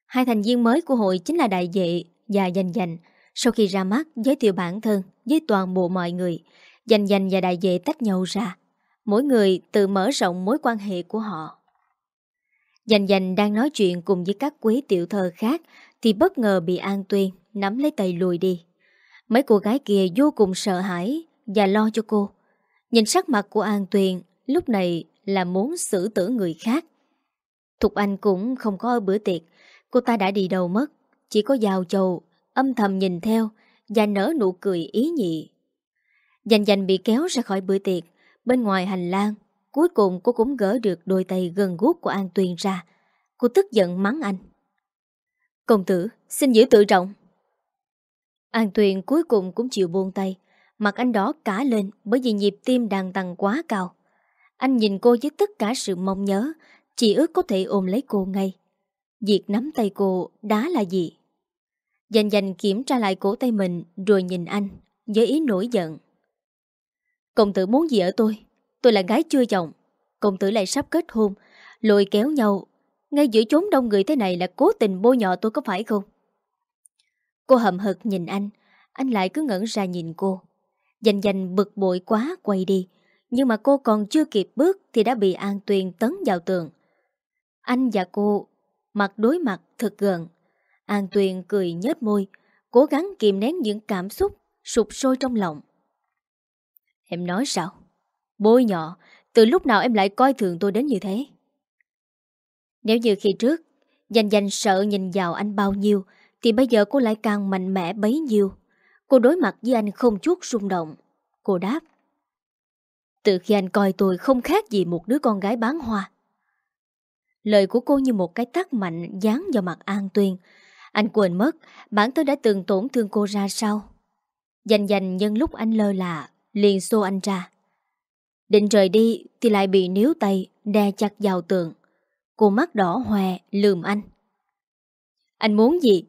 [SPEAKER 1] Hai thành viên mới của hội chính là đại vệ và dành dành. Sau khi ra mắt giới thiệu bản thân với toàn bộ mọi người, dành dành và đại vệ tách nhau ra. Mỗi người tự mở rộng mối quan hệ của họ. Dành dành đang nói chuyện cùng với các quý tiểu thơ khác thì bất ngờ bị An Tuyên nắm lấy tay lùi đi. Mấy cô gái kia vô cùng sợ hãi và lo cho cô. Nhìn sắc mặt của An Tuyền lúc này là muốn xử tử người khác. Thục Anh cũng không có ở bữa tiệc, cô ta đã đi đâu mất, chỉ có Giao Châu âm thầm nhìn theo và nở nụ cười ý nhị. Dành dành bị kéo ra khỏi bữa tiệc, bên ngoài hành lang, cuối cùng cô cũng gỡ được đôi tay gần guốc của An Tuyền ra. Cô tức giận mắng anh. Công tử, xin giữ tự trọng. An Tuyền cuối cùng cũng chịu buông tay, mặt anh đỏ cả lên bởi vì nhịp tim đang tăng quá cao. Anh nhìn cô với tất cả sự mong nhớ, chỉ ước có thể ôm lấy cô ngay. Việc nắm tay cô đá là gì? Dành dành kiểm tra lại cổ tay mình rồi nhìn anh, với ý nổi giận. Công tử muốn gì ở tôi? Tôi là gái chưa chồng. Công tử lại sắp kết hôn, lôi kéo nhau. Ngay giữa chốn đông người thế này là cố tình bôi nhọ tôi có phải không? Cô hậm hực nhìn anh, anh lại cứ ngẩn ra nhìn cô. Dành dành bực bội quá quay đi, nhưng mà cô còn chưa kịp bước thì đã bị An Tuyền tấn vào tường. Anh và cô mặt đối mặt thật gần. An Tuyền cười nhếch môi, cố gắng kìm nén những cảm xúc sụp sôi trong lòng. Em nói sao? Bôi nhỏ từ lúc nào em lại coi thường tôi đến như thế? Nếu như khi trước, dành dành sợ nhìn vào anh bao nhiêu, thì bây giờ cô lại càng mạnh mẽ bấy nhiêu. Cô đối mặt với anh không chút rung động. Cô đáp. Từ khi anh coi tôi không khác gì một đứa con gái bán hoa. Lời của cô như một cái tắt mạnh dán vào mặt An Tuyên. Anh quên mất bản thân đã từng tổn thương cô ra sao. Dành dành nhân lúc anh lơ là, liền xô anh ra. Định rời đi thì lại bị níu tay đe chặt vào tường. Cô mắt đỏ hoe lườm anh. Anh muốn gì?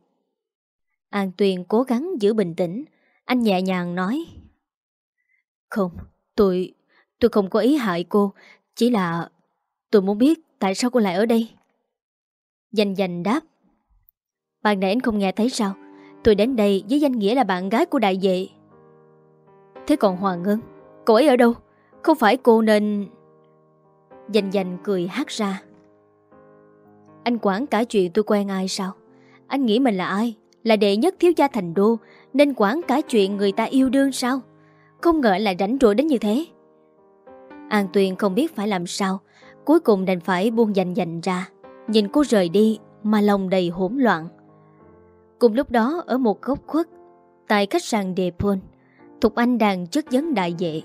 [SPEAKER 1] An Tuyền cố gắng giữ bình tĩnh. Anh nhẹ nhàng nói. Không, tôi... tôi không có ý hại cô. Chỉ là... tôi muốn biết tại sao cô lại ở đây. Danh dành đáp. Bạn nãy anh không nghe thấy sao? Tôi đến đây với danh nghĩa là bạn gái của đại vệ. Thế còn Hoàng Ngân, cô ấy ở đâu? Không phải cô nên... dành dành cười hát ra. Anh quản cả chuyện tôi quen ai sao? Anh nghĩ mình là ai? Là đệ nhất thiếu gia thành đô Nên quản cả chuyện người ta yêu đương sao Không ngờ là rảnh rỗi đến như thế An Tuyền không biết phải làm sao Cuối cùng đành phải buông dành dành ra Nhìn cô rời đi Mà lòng đầy hỗn loạn Cùng lúc đó ở một góc khuất Tại khách sạn Depon, Thục Anh đang chất vấn đại dệ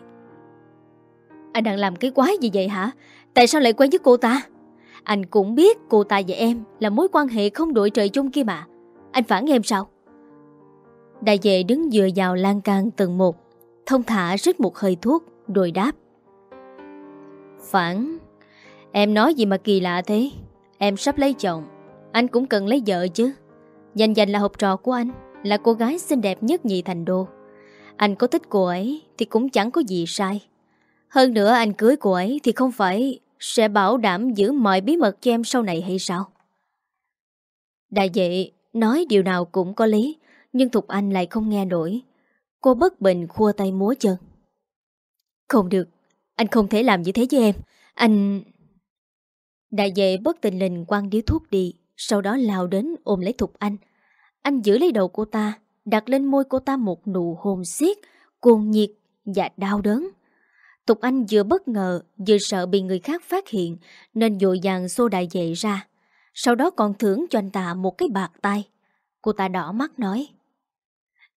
[SPEAKER 1] anh đang làm cái quái gì vậy hả? Tại sao lại quen với cô ta? Anh cũng biết cô ta và em Là mối quan hệ không đội trời chung kia mà. Anh phản em sao? Đại vệ đứng dựa vào lan can tầng một, Thông thả rít một hơi thuốc, Rồi đáp. Phản, Em nói gì mà kỳ lạ thế? Em sắp lấy chồng, Anh cũng cần lấy vợ chứ. Dành dành là học trò của anh, Là cô gái xinh đẹp nhất nhị thành đô. Anh có thích cô ấy Thì cũng chẳng có gì sai. Hơn nữa anh cưới cô ấy Thì không phải sẽ bảo đảm giữ mọi bí mật cho em sau này hay sao? Đại dị Nói điều nào cũng có lý, Nhưng Thục Anh lại không nghe nổi. Cô bất bình khua tay múa chân. Không được, Anh không thể làm như thế với em. Anh... Đại vệ bất tình lình quăng điếu thuốc đi, Sau đó lao đến ôm lấy Thục Anh. Anh giữ lấy đầu cô ta, Đặt lên môi cô ta một nụ hôn xiết, Cuồng nhiệt và đau đớn. Thục Anh vừa bất ngờ, Vừa sợ bị người khác phát hiện, Nên dội dàng xô đại vệ ra. Sau đó còn thưởng cho anh ta một cái bạc tay. Cô ta đỏ mắt nói,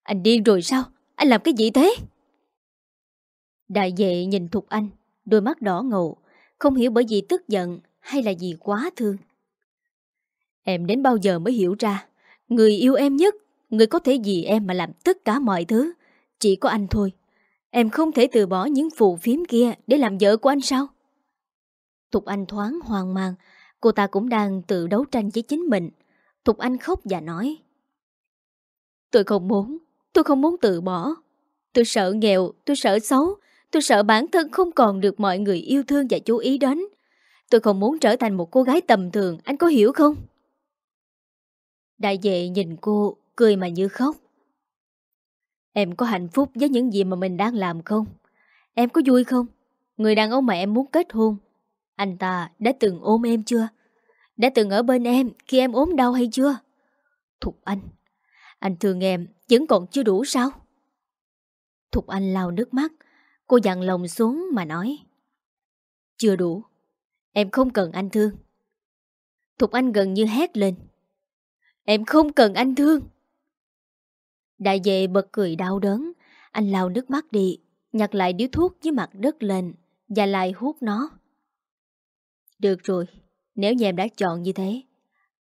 [SPEAKER 1] Anh điên rồi sao? Anh làm cái gì thế? Đại vệ nhìn Thục Anh, Đôi mắt đỏ ngầu, Không hiểu bởi vì tức giận Hay là vì quá thương. Em đến bao giờ mới hiểu ra? Người yêu em nhất, Người có thể vì em mà làm tất cả mọi thứ, Chỉ có anh thôi. Em không thể từ bỏ những phù phiếm kia Để làm vợ của anh sao? Thục Anh thoáng hoang mang. Cô ta cũng đang tự đấu tranh với chính mình. Thục Anh khóc và nói Tôi không muốn Tôi không muốn từ bỏ. Tôi sợ nghèo, tôi sợ xấu Tôi sợ bản thân không còn được mọi người yêu thương và chú ý đến. Tôi không muốn trở thành một cô gái tầm thường Anh có hiểu không? Đại vệ nhìn cô Cười mà như khóc. Em có hạnh phúc với những gì mà mình đang làm không? Em có vui không? Người đàn ông mà em muốn kết hôn Anh ta đã từng ôm em chưa? Đã từng ở bên em khi em ốm đau hay chưa? Thục Anh Anh thương em vẫn còn chưa đủ sao? Thục Anh lau nước mắt Cô dặn lòng xuống mà nói Chưa đủ Em không cần anh thương Thục Anh gần như hét lên Em không cần anh thương Đại vệ bật cười đau đớn. Anh lau nước mắt đi Nhặt lại điếu thuốc dưới mặt đất lên Và lại hút nó. Được rồi Nếu như em đã chọn như thế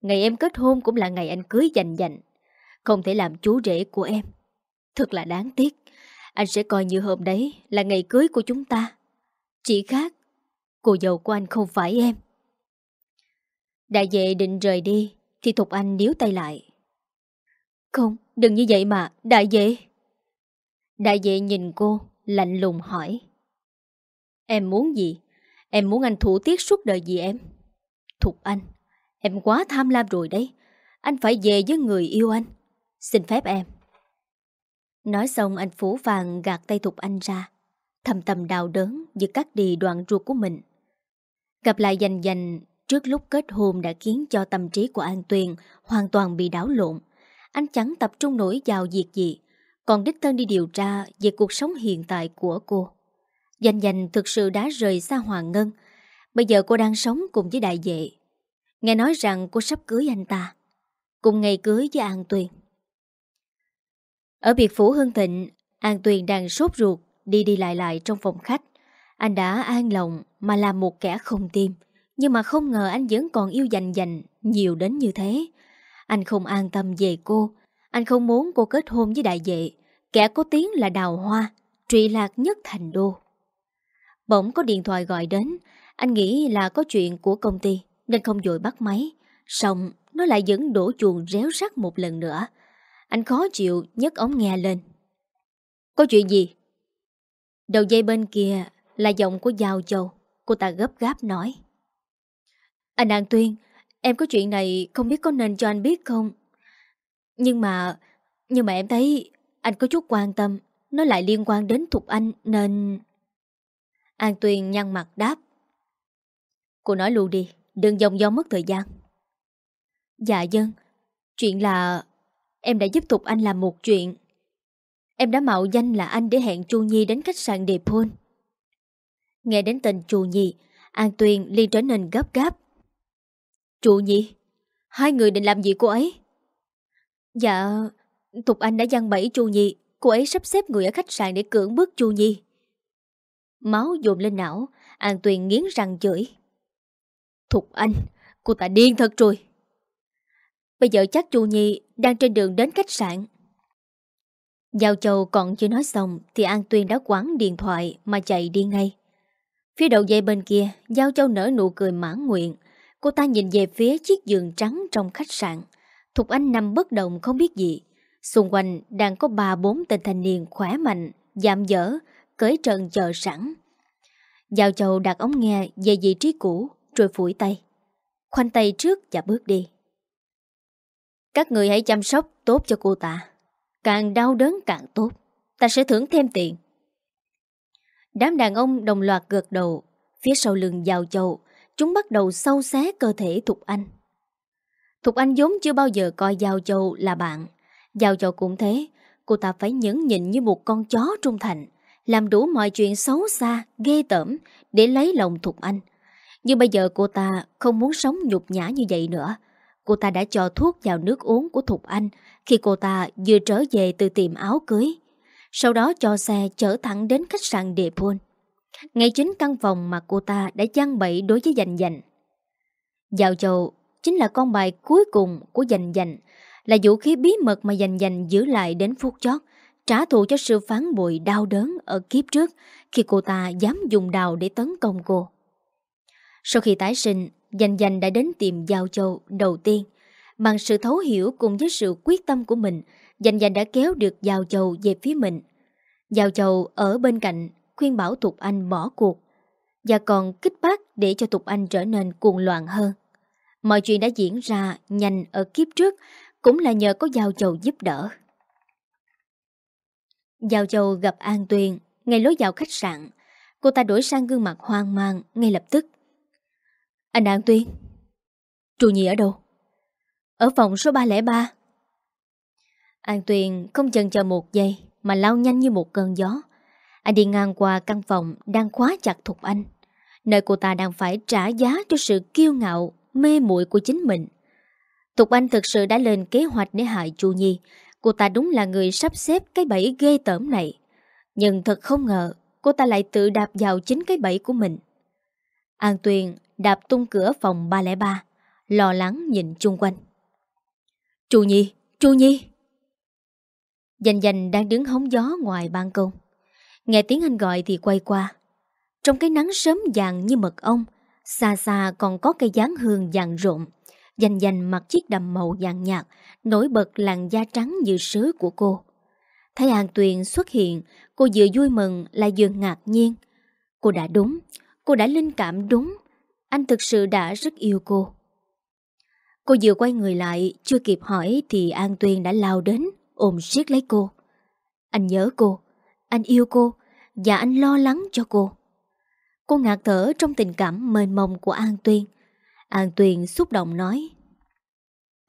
[SPEAKER 1] Ngày em kết hôn cũng là ngày anh cưới dành dành Không thể làm chú rể của em. Thật là đáng tiếc Anh sẽ coi như hôm đấy Là ngày cưới của chúng ta. Chỉ khác Cô dâu của anh không phải em. Đại vệ định rời đi Thì Thục Anh níu tay lại. Không, đừng như vậy mà, đại vệ Đại vệ nhìn cô Lạnh lùng hỏi Em muốn gì? Em muốn anh thủ tiết suốt đời gì em? Thục Anh Em quá tham lam rồi đấy Anh phải về với người yêu anh Xin phép em Nói xong anh phủ vàng gạt tay Thục Anh ra Thầm tầm đau đớn giữa cắt đi đoạn ruột của mình Gặp lại dành dành trước lúc kết hôn đã khiến cho tâm trí của An Tuyền hoàn toàn bị đảo lộn. Anh chẳng tập trung nổi vào việc gì, còn đích thân đi điều tra về cuộc sống hiện tại của cô. Dành dành thực sự đã rời xa Hoàng Ngân. Bây giờ cô đang sống cùng với đại vệ. Nghe nói rằng cô sắp cưới anh ta. Cùng ngày cưới với An Tuyền. Ở biệt phủ Hương Thịnh, An Tuyền đang sốt ruột đi đi lại lại trong phòng khách. Anh đã an lòng mà làm một kẻ không tim Nhưng mà không ngờ anh vẫn còn yêu dành dành Nhiều đến như thế anh không an tâm về cô. Anh không muốn cô kết hôn với đại vệ, Kẻ có tiếng là đào hoa, Trụy lạc nhất thành đô. Bỗng có điện thoại gọi đến, Anh nghĩ là có chuyện của công ty, Nên không dội bắt máy. Xong, nó lại vẫn đổ chuồng réo rắt một lần nữa. Anh khó chịu nhấc ống nghe lên. Có chuyện gì? Đầu dây bên kia là giọng của Giao Châu. Cô ta gấp gáp nói. Anh An Tuyên Em có chuyện này không biết có nên cho anh biết không? Nhưng mà Nhưng mà em thấy Anh có chút quan tâm, Nó lại liên quan đến Thục Anh nên An tuyền nhăn mặt đáp. Cô nói luôn đi, Đừng dòng do mất thời gian. Dạ dân Chuyện là Em đã giúp Thục Anh làm một chuyện. Em đã mạo danh là anh để hẹn Chu Nhi đến khách sạn Đẹp Hôn Nghe đến tên Chu Nhi, An tuyền liền trở nên gấp gáp. Chu Nhi Hai người định làm gì cô ấy? Dạ Thục Anh đã giăng bẫy Chu Nhi Cô ấy sắp xếp người ở khách sạn để cưỡng bức Chu Nhi. Máu dồn lên não An Tuyền nghiến răng chửi. Thục Anh Cô ta điên thật rồi. Bây giờ chắc Chu Nhi đang trên đường đến khách sạn. Giao Châu còn chưa nói xong Thì An Tuyên đã quán điện thoại Mà chạy đi ngay. Phía đầu dây bên kia, Giao Châu nở nụ cười mãn nguyện. Cô ta nhìn về phía chiếc giường trắng trong khách sạn. Thục Anh nằm bất động không biết gì. Xung quanh đang có ba bốn tên thanh niên khỏe mạnh, giảm dở, cởi trần chờ sẵn. Giao Châu đặt ống nghe về vị trí cũ, rồi phủi tay. Khoanh tay trước và bước đi. Các người hãy chăm sóc tốt cho cô ta. Càng đau đớn càng tốt. Ta sẽ thưởng thêm tiền. Đám đàn ông đồng loạt gật đầu Phía sau lưng Giao Châu Chúng bắt đầu sâu xé cơ thể Thục Anh. Thục Anh vốn chưa bao giờ coi Giao Châu là bạn. Giao Châu cũng thế. Cô ta phải nhẫn nhịn như một con chó trung thành, Làm đủ mọi chuyện xấu xa, Ghê tởm Để lấy lòng Thục Anh. Nhưng bây giờ cô ta không muốn sống nhục nhã như vậy nữa. Cô ta đã cho thuốc vào nước uống của Thục Anh Khi cô ta vừa trở về từ tiệm áo cưới. Sau đó cho xe chở thẳng đến khách sạn Depol. Ngay chính căn phòng mà cô ta đã trang bậy đối với dành dành. Giao châu chính là con bài cuối cùng của dành dành, là vũ khí bí mật mà dành dành giữ lại đến phút chót, trả thù cho sự phán bội đau đớn ở kiếp trước khi cô ta dám dùng đào để tấn công cô. Sau khi tái sinh, dành dành đã đến tìm Giao Châu đầu tiên. Bằng sự thấu hiểu cùng với sự quyết tâm của mình, dành dành đã kéo được Giao Châu về phía mình. Giao Châu ở bên cạnh khuyên bảo Tục Anh bỏ cuộc, và còn kích bác để cho Tục Anh trở nên cuồng loạn hơn. Mọi chuyện đã diễn ra nhanh ở kiếp trước, cũng là nhờ có Giao Châu giúp đỡ. Giao Châu gặp An Tuyền, ngay lối vào khách sạn. Cô ta đổi sang gương mặt hoang mang ngay lập tức. Anh An Tuyên Trù Nhi ở đâu? Ở phòng số 303 An Tuyền không chần chờ một giây Mà lao nhanh như một cơn gió anh đi ngang qua căn phòng Đang khóa chặt Thục Anh Nơi cô ta đang phải trả giá cho sự kiêu ngạo Mê muội của chính mình Thục Anh thực sự đã lên kế hoạch Để hại Chu Nhi Cô ta đúng là người sắp xếp cái bẫy ghê tởm này Nhưng thật không ngờ Cô ta lại tự đạp vào chính cái bẫy của mình An Tuyền đạp tung cửa phòng 303, lo lắng nhìn chung quanh. Chu Nhi, Chu Nhi! Dành dành đang đứng hóng gió ngoài ban công. Nghe tiếng anh gọi thì quay qua. Trong cái nắng sớm vàng như mật ong, xa xa còn có cây dáng hương vàng rộn. Dành dành mặc chiếc đầm màu vàng nhạt, nổi bật làn da trắng như sứ của cô. Thấy An Tuyền xuất hiện, cô vừa vui mừng lại vừa ngạc nhiên. Cô đã đúng, cô đã linh cảm đúng, anh thực sự đã rất yêu cô. Cô vừa quay người lại, chưa kịp hỏi thì An tuyền đã lao đến, ôm siết lấy cô. Anh nhớ cô, anh yêu cô và anh lo lắng cho cô. Cô ngạc thở trong tình cảm mênh mông của An Tuyên. An Tuyên xúc động nói.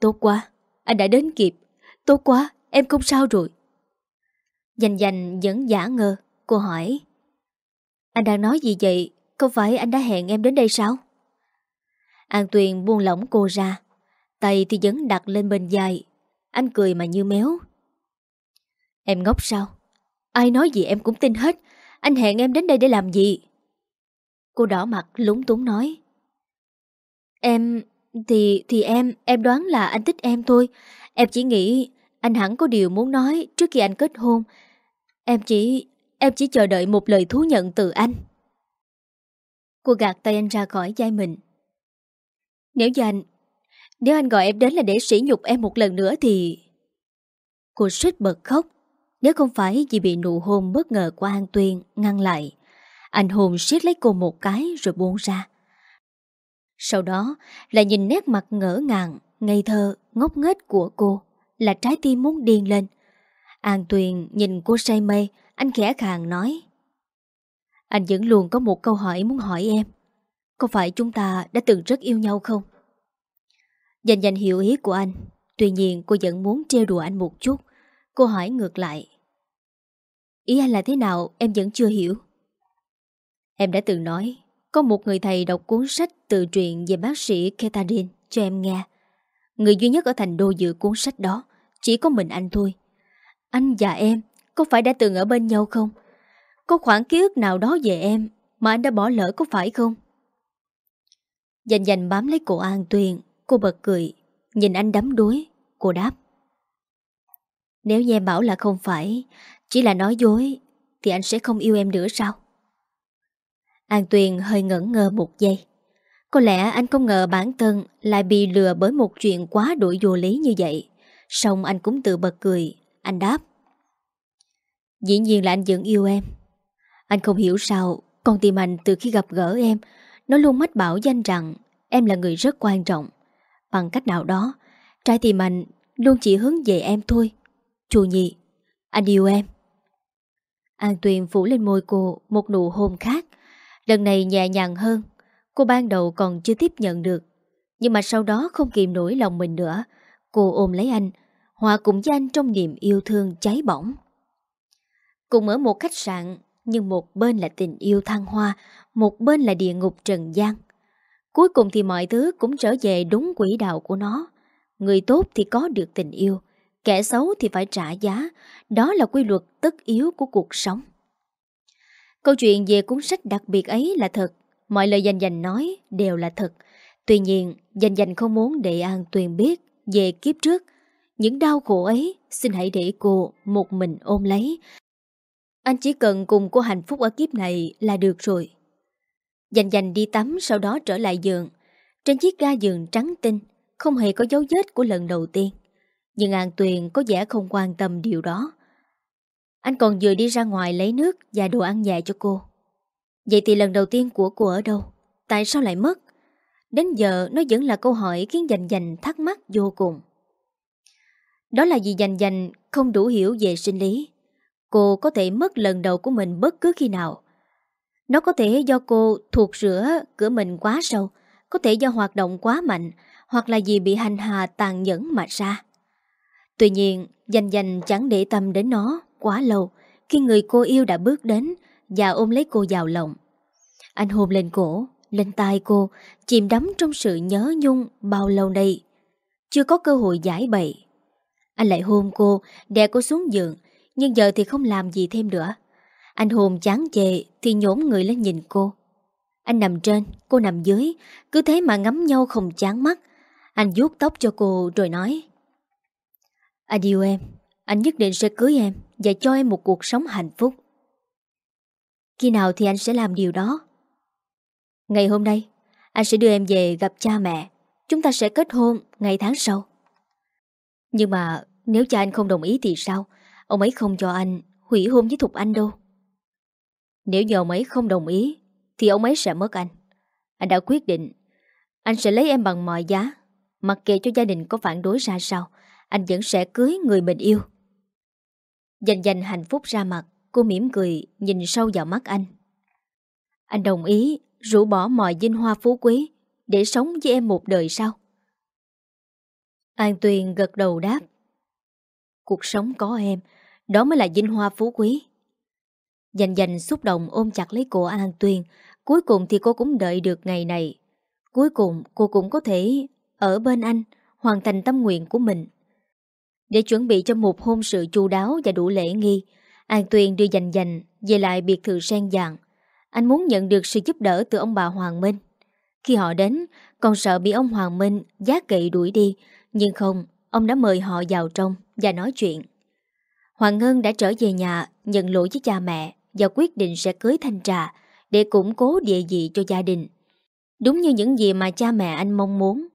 [SPEAKER 1] Tốt quá, anh đã đến kịp. Tốt quá, em không sao rồi. Dành dành vẫn giả ngơ, cô hỏi. Anh đang nói gì vậy? Không phải anh đã hẹn em đến đây sao? An Tuyền buông lỏng cô ra Tay thì vẫn đặt lên bên dài Anh cười mà như méo Em ngốc sao Ai nói gì em cũng tin hết anh hẹn em đến đây để làm gì? Cô đỏ mặt, lúng túng nói. Em, Thì thì em Em đoán là anh thích em thôi. Em chỉ nghĩ anh hẳn có điều muốn nói Trước khi anh kết hôn. Em chỉ Em chỉ chờ đợi một lời thú nhận từ anh. Cô gạt tay anh ra khỏi vai mình. Nếu như anh, Nếu anh gọi em đến là để sỉ nhục em một lần nữa thì Cô suýt bật khóc. Nếu không phải vì bị nụ hôn bất ngờ của An Tuyên ngăn lại Anh hôn siết lấy cô một cái rồi buông ra. Sau đó là nhìn nét mặt ngỡ ngàng Ngây thơ, ngốc nghếch của cô Là trái tim muốn điên lên. An Tuyền nhìn cô say mê Anh khẽ khàng nói Anh vẫn luôn có một câu hỏi muốn hỏi em. Có phải chúng ta đã từng rất yêu nhau không? Dành dành hiểu ý của anh Tuy nhiên cô vẫn muốn trêu đùa anh một chút. Cô hỏi ngược lại. Ý anh là thế nào? Em vẫn chưa hiểu. Em đã từng nói, Có một người thầy đọc cuốn sách tự truyện về bác sĩ Ketadin cho em nghe. Người duy nhất ở thành đô dự cuốn sách đó Chỉ có mình anh thôi. Anh và em Có phải đã từng ở bên nhau không? Có khoảng ký ức nào đó về em Mà anh đã bỏ lỡ có phải không? Dành dành bám lấy cổ An Tuyền, Cô bật cười, Nhìn anh đắm đuối, Cô đáp. Nếu như em bảo là không phải Chỉ là nói dối Thì anh sẽ không yêu em nữa sao? An Tuyền hơi ngẩn ngơ một giây. Có lẽ anh không ngờ bản thân Lại bị lừa bởi một chuyện quá đổi vô lý như vậy. Xong anh cũng tự bật cười Anh đáp. Dĩ nhiên là anh vẫn yêu em. Anh không hiểu sao Con tim anh từ khi gặp gỡ em nó luôn mách bảo danh rằng em là người rất quan trọng. Bằng cách nào đó, trái tim anh luôn chỉ hướng về em thôi. Chù nhị, anh yêu em. An Tuyền phủ lên môi cô một nụ hôn khác. Lần này nhẹ nhàng hơn. Cô ban đầu còn chưa tiếp nhận được. Nhưng mà sau đó không kìm nổi lòng mình nữa. Cô ôm lấy anh, hòa cùng với anh trong niềm yêu thương cháy bỏng. Cùng ở một khách sạn, nhưng một bên là tình yêu thăng hoa, một bên là địa ngục trần gian. Cuối cùng thì mọi thứ cũng trở về đúng quỹ đạo của nó. Người tốt thì có được tình yêu, kẻ xấu thì phải trả giá. Đó là quy luật tất yếu của cuộc sống. Câu chuyện về cuốn sách đặc biệt ấy là thật. Mọi lời dành dành nói đều là thật. Tuy nhiên, dành dành không muốn để An Tuyền biết về kiếp trước. Những đau khổ ấy, xin hãy để cô một mình ôm lấy. Anh chỉ cần cùng cô hạnh phúc ở kiếp này là được rồi. Dành dành đi tắm sau đó trở lại giường. Trên chiếc ga giường trắng tinh, không hề có dấu vết của lần đầu tiên. Nhưng An Tuyền có vẻ không quan tâm điều đó. Anh còn vừa đi ra ngoài lấy nước và đồ ăn nhẹ cho cô. Vậy thì lần đầu tiên của cô ở đâu? Tại sao lại mất? Đến giờ nó vẫn là câu hỏi khiến dành dành thắc mắc vô cùng. Đó là vì dành dành không đủ hiểu về sinh lý. Cô có thể mất lần đầu của mình bất cứ khi nào. Nó có thể do cô thuộc rửa cửa mình quá sâu, có thể do hoạt động quá mạnh, hoặc là vì bị hành hà tàn nhẫn mà ra. Tuy nhiên, dành dành chẳng để tâm đến nó quá lâu khi người cô yêu đã bước đến và ôm lấy cô vào lòng. Anh hôn lên cổ, lên tai cô, chìm đắm trong sự nhớ nhung bao lâu nay. Chưa có cơ hội giải bày. Anh lại hôn cô, đè cô xuống giường, nhưng giờ thì không làm gì thêm nữa. Anh hôn chán chề thì nhổm người lên nhìn cô. Anh nằm trên, cô nằm dưới, cứ thế mà ngắm nhau không chán mắt. Anh vuốt tóc cho cô rồi nói anh yêu em, anh nhất định sẽ cưới em và cho em một cuộc sống hạnh phúc. Khi nào thì anh sẽ làm điều đó? Ngày hôm nay, anh sẽ đưa em về gặp cha mẹ. Chúng ta sẽ kết hôn ngày tháng sau. Nhưng mà nếu cha anh không đồng ý thì sao? Ông ấy không cho anh hủy hôn với Thục Anh đâu. Nếu như ông ấy không đồng ý thì ông ấy sẽ mất anh. Anh đã quyết định anh sẽ lấy em bằng mọi giá. Mặc kệ cho gia đình có phản đối ra sao, anh vẫn sẽ cưới người mình yêu. Dành dành hạnh phúc ra mặt, cô mỉm cười nhìn sâu vào mắt anh. Anh đồng ý rũ bỏ mọi vinh hoa phú quý để sống với em một đời sau. An Tuyền gật đầu đáp. Cuộc sống có em, đó mới là vinh hoa phú quý. Dành dành xúc động ôm chặt lấy cổ An Tuyền, cuối cùng thì cô cũng đợi được ngày này. Cuối cùng cô cũng có thể ở bên anh, hoàn thành tâm nguyện của mình. Để chuẩn bị cho một hôn sự chu đáo và đủ lễ nghi, An Tuyền đưa dành dành về lại biệt thự sen dạng. Anh muốn nhận được sự giúp đỡ từ ông bà Hoàng Minh. Khi họ đến, còn sợ bị ông Hoàng Minh giá gậy đuổi đi, nhưng không, ông đã mời họ vào trong và nói chuyện. Hoàng Ngân đã trở về nhà nhận lỗi với cha mẹ và quyết định sẽ cưới Thanh Trà để củng cố địa vị cho gia đình. Đúng như những gì mà cha mẹ anh mong muốn.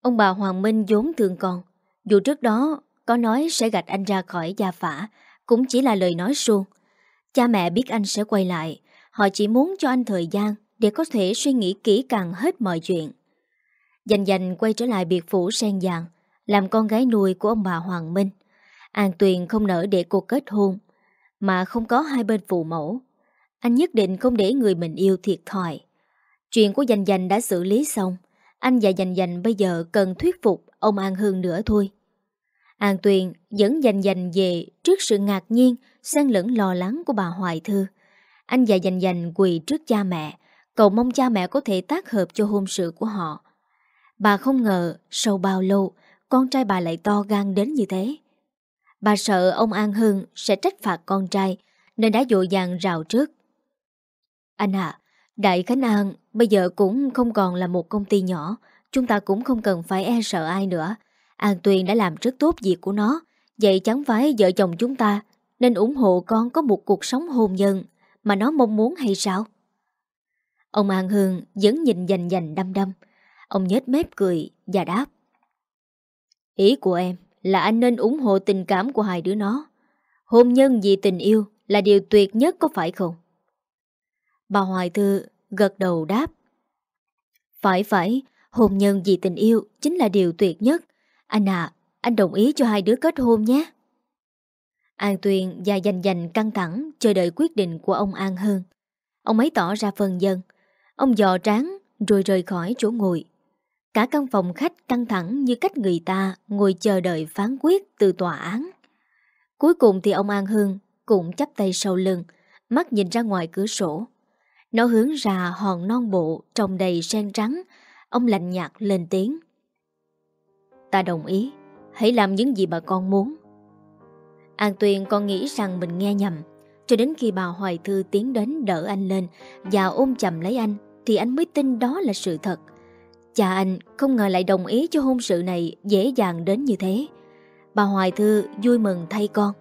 [SPEAKER 1] Ông bà Hoàng Minh vốn thương con, dù trước đó có nói sẽ gạch anh ra khỏi gia phả, cũng chỉ là lời nói suông. Cha mẹ biết anh sẽ quay lại, họ chỉ muốn cho anh thời gian để có thể suy nghĩ kỹ càng hết mọi chuyện. Dành dành quay trở lại biệt phủ sen vàng, làm con gái nuôi của ông bà Hoàng Minh. An Tuyền không nỡ để cô kết hôn, mà không có hai bên phụ mẫu. Anh nhất định không để người mình yêu thiệt thòi. Chuyện của dành dành đã xử lý xong, anh và dành dành bây giờ cần thuyết phục ông An Hương nữa thôi. An Tuyền dẫn dành dành về trước sự ngạc nhiên, xen lẫn lo lắng của bà Hoài Thư. Anh và dành dành quỳ trước cha mẹ, cầu mong cha mẹ có thể tác hợp cho hôn sự của họ. Bà không ngờ sau bao lâu con trai bà lại to gan đến như thế. Bà sợ ông An Hưng sẽ trách phạt con trai nên đã dội dàng rào trước. Anh à, Đại Khánh An bây giờ cũng không còn là một công ty nhỏ, chúng ta cũng không cần phải e sợ ai nữa. An Tuyền đã làm rất tốt việc của nó, vậy chẳng phải vợ chồng chúng ta nên ủng hộ con có một cuộc sống hôn nhân mà nó mong muốn hay sao? Ông An Hương vẫn nhìn dành dành đăm đăm. Ông nhếch mép cười và đáp. Ý của em là anh nên ủng hộ tình cảm của hai đứa nó. Hôn nhân vì tình yêu là điều tuyệt nhất có phải không? Bà Hoài Thư gật đầu đáp. Phải phải, hôn nhân vì tình yêu chính là điều tuyệt nhất. Anh à, anh đồng ý cho hai đứa kết hôn nhé. An Tuyền và dành dành căng thẳng chờ đợi quyết định của ông An Hơn. Ông ấy tỏ ra phần dân. Ông dò tráng rồi rời khỏi chỗ ngồi. Cả căn phòng khách căng thẳng như cách người ta ngồi chờ đợi phán quyết từ tòa án. Cuối cùng thì ông An Hương cũng chắp tay sau lưng, mắt nhìn ra ngoài cửa sổ. Nó hướng ra hòn non bộ trồng đầy sen trắng, ông lạnh nhạt lên tiếng. Ta đồng ý, hãy làm những gì bà con muốn. An Tuyền còn nghĩ rằng mình nghe nhầm, cho đến khi bà Hoài Thư tiến đến đỡ anh lên và ôm chầm lấy anh thì anh mới tin đó là sự thật. Cha anh không ngờ lại đồng ý cho hôn sự này dễ dàng đến như thế. Bà Hoài Thư vui mừng thay con.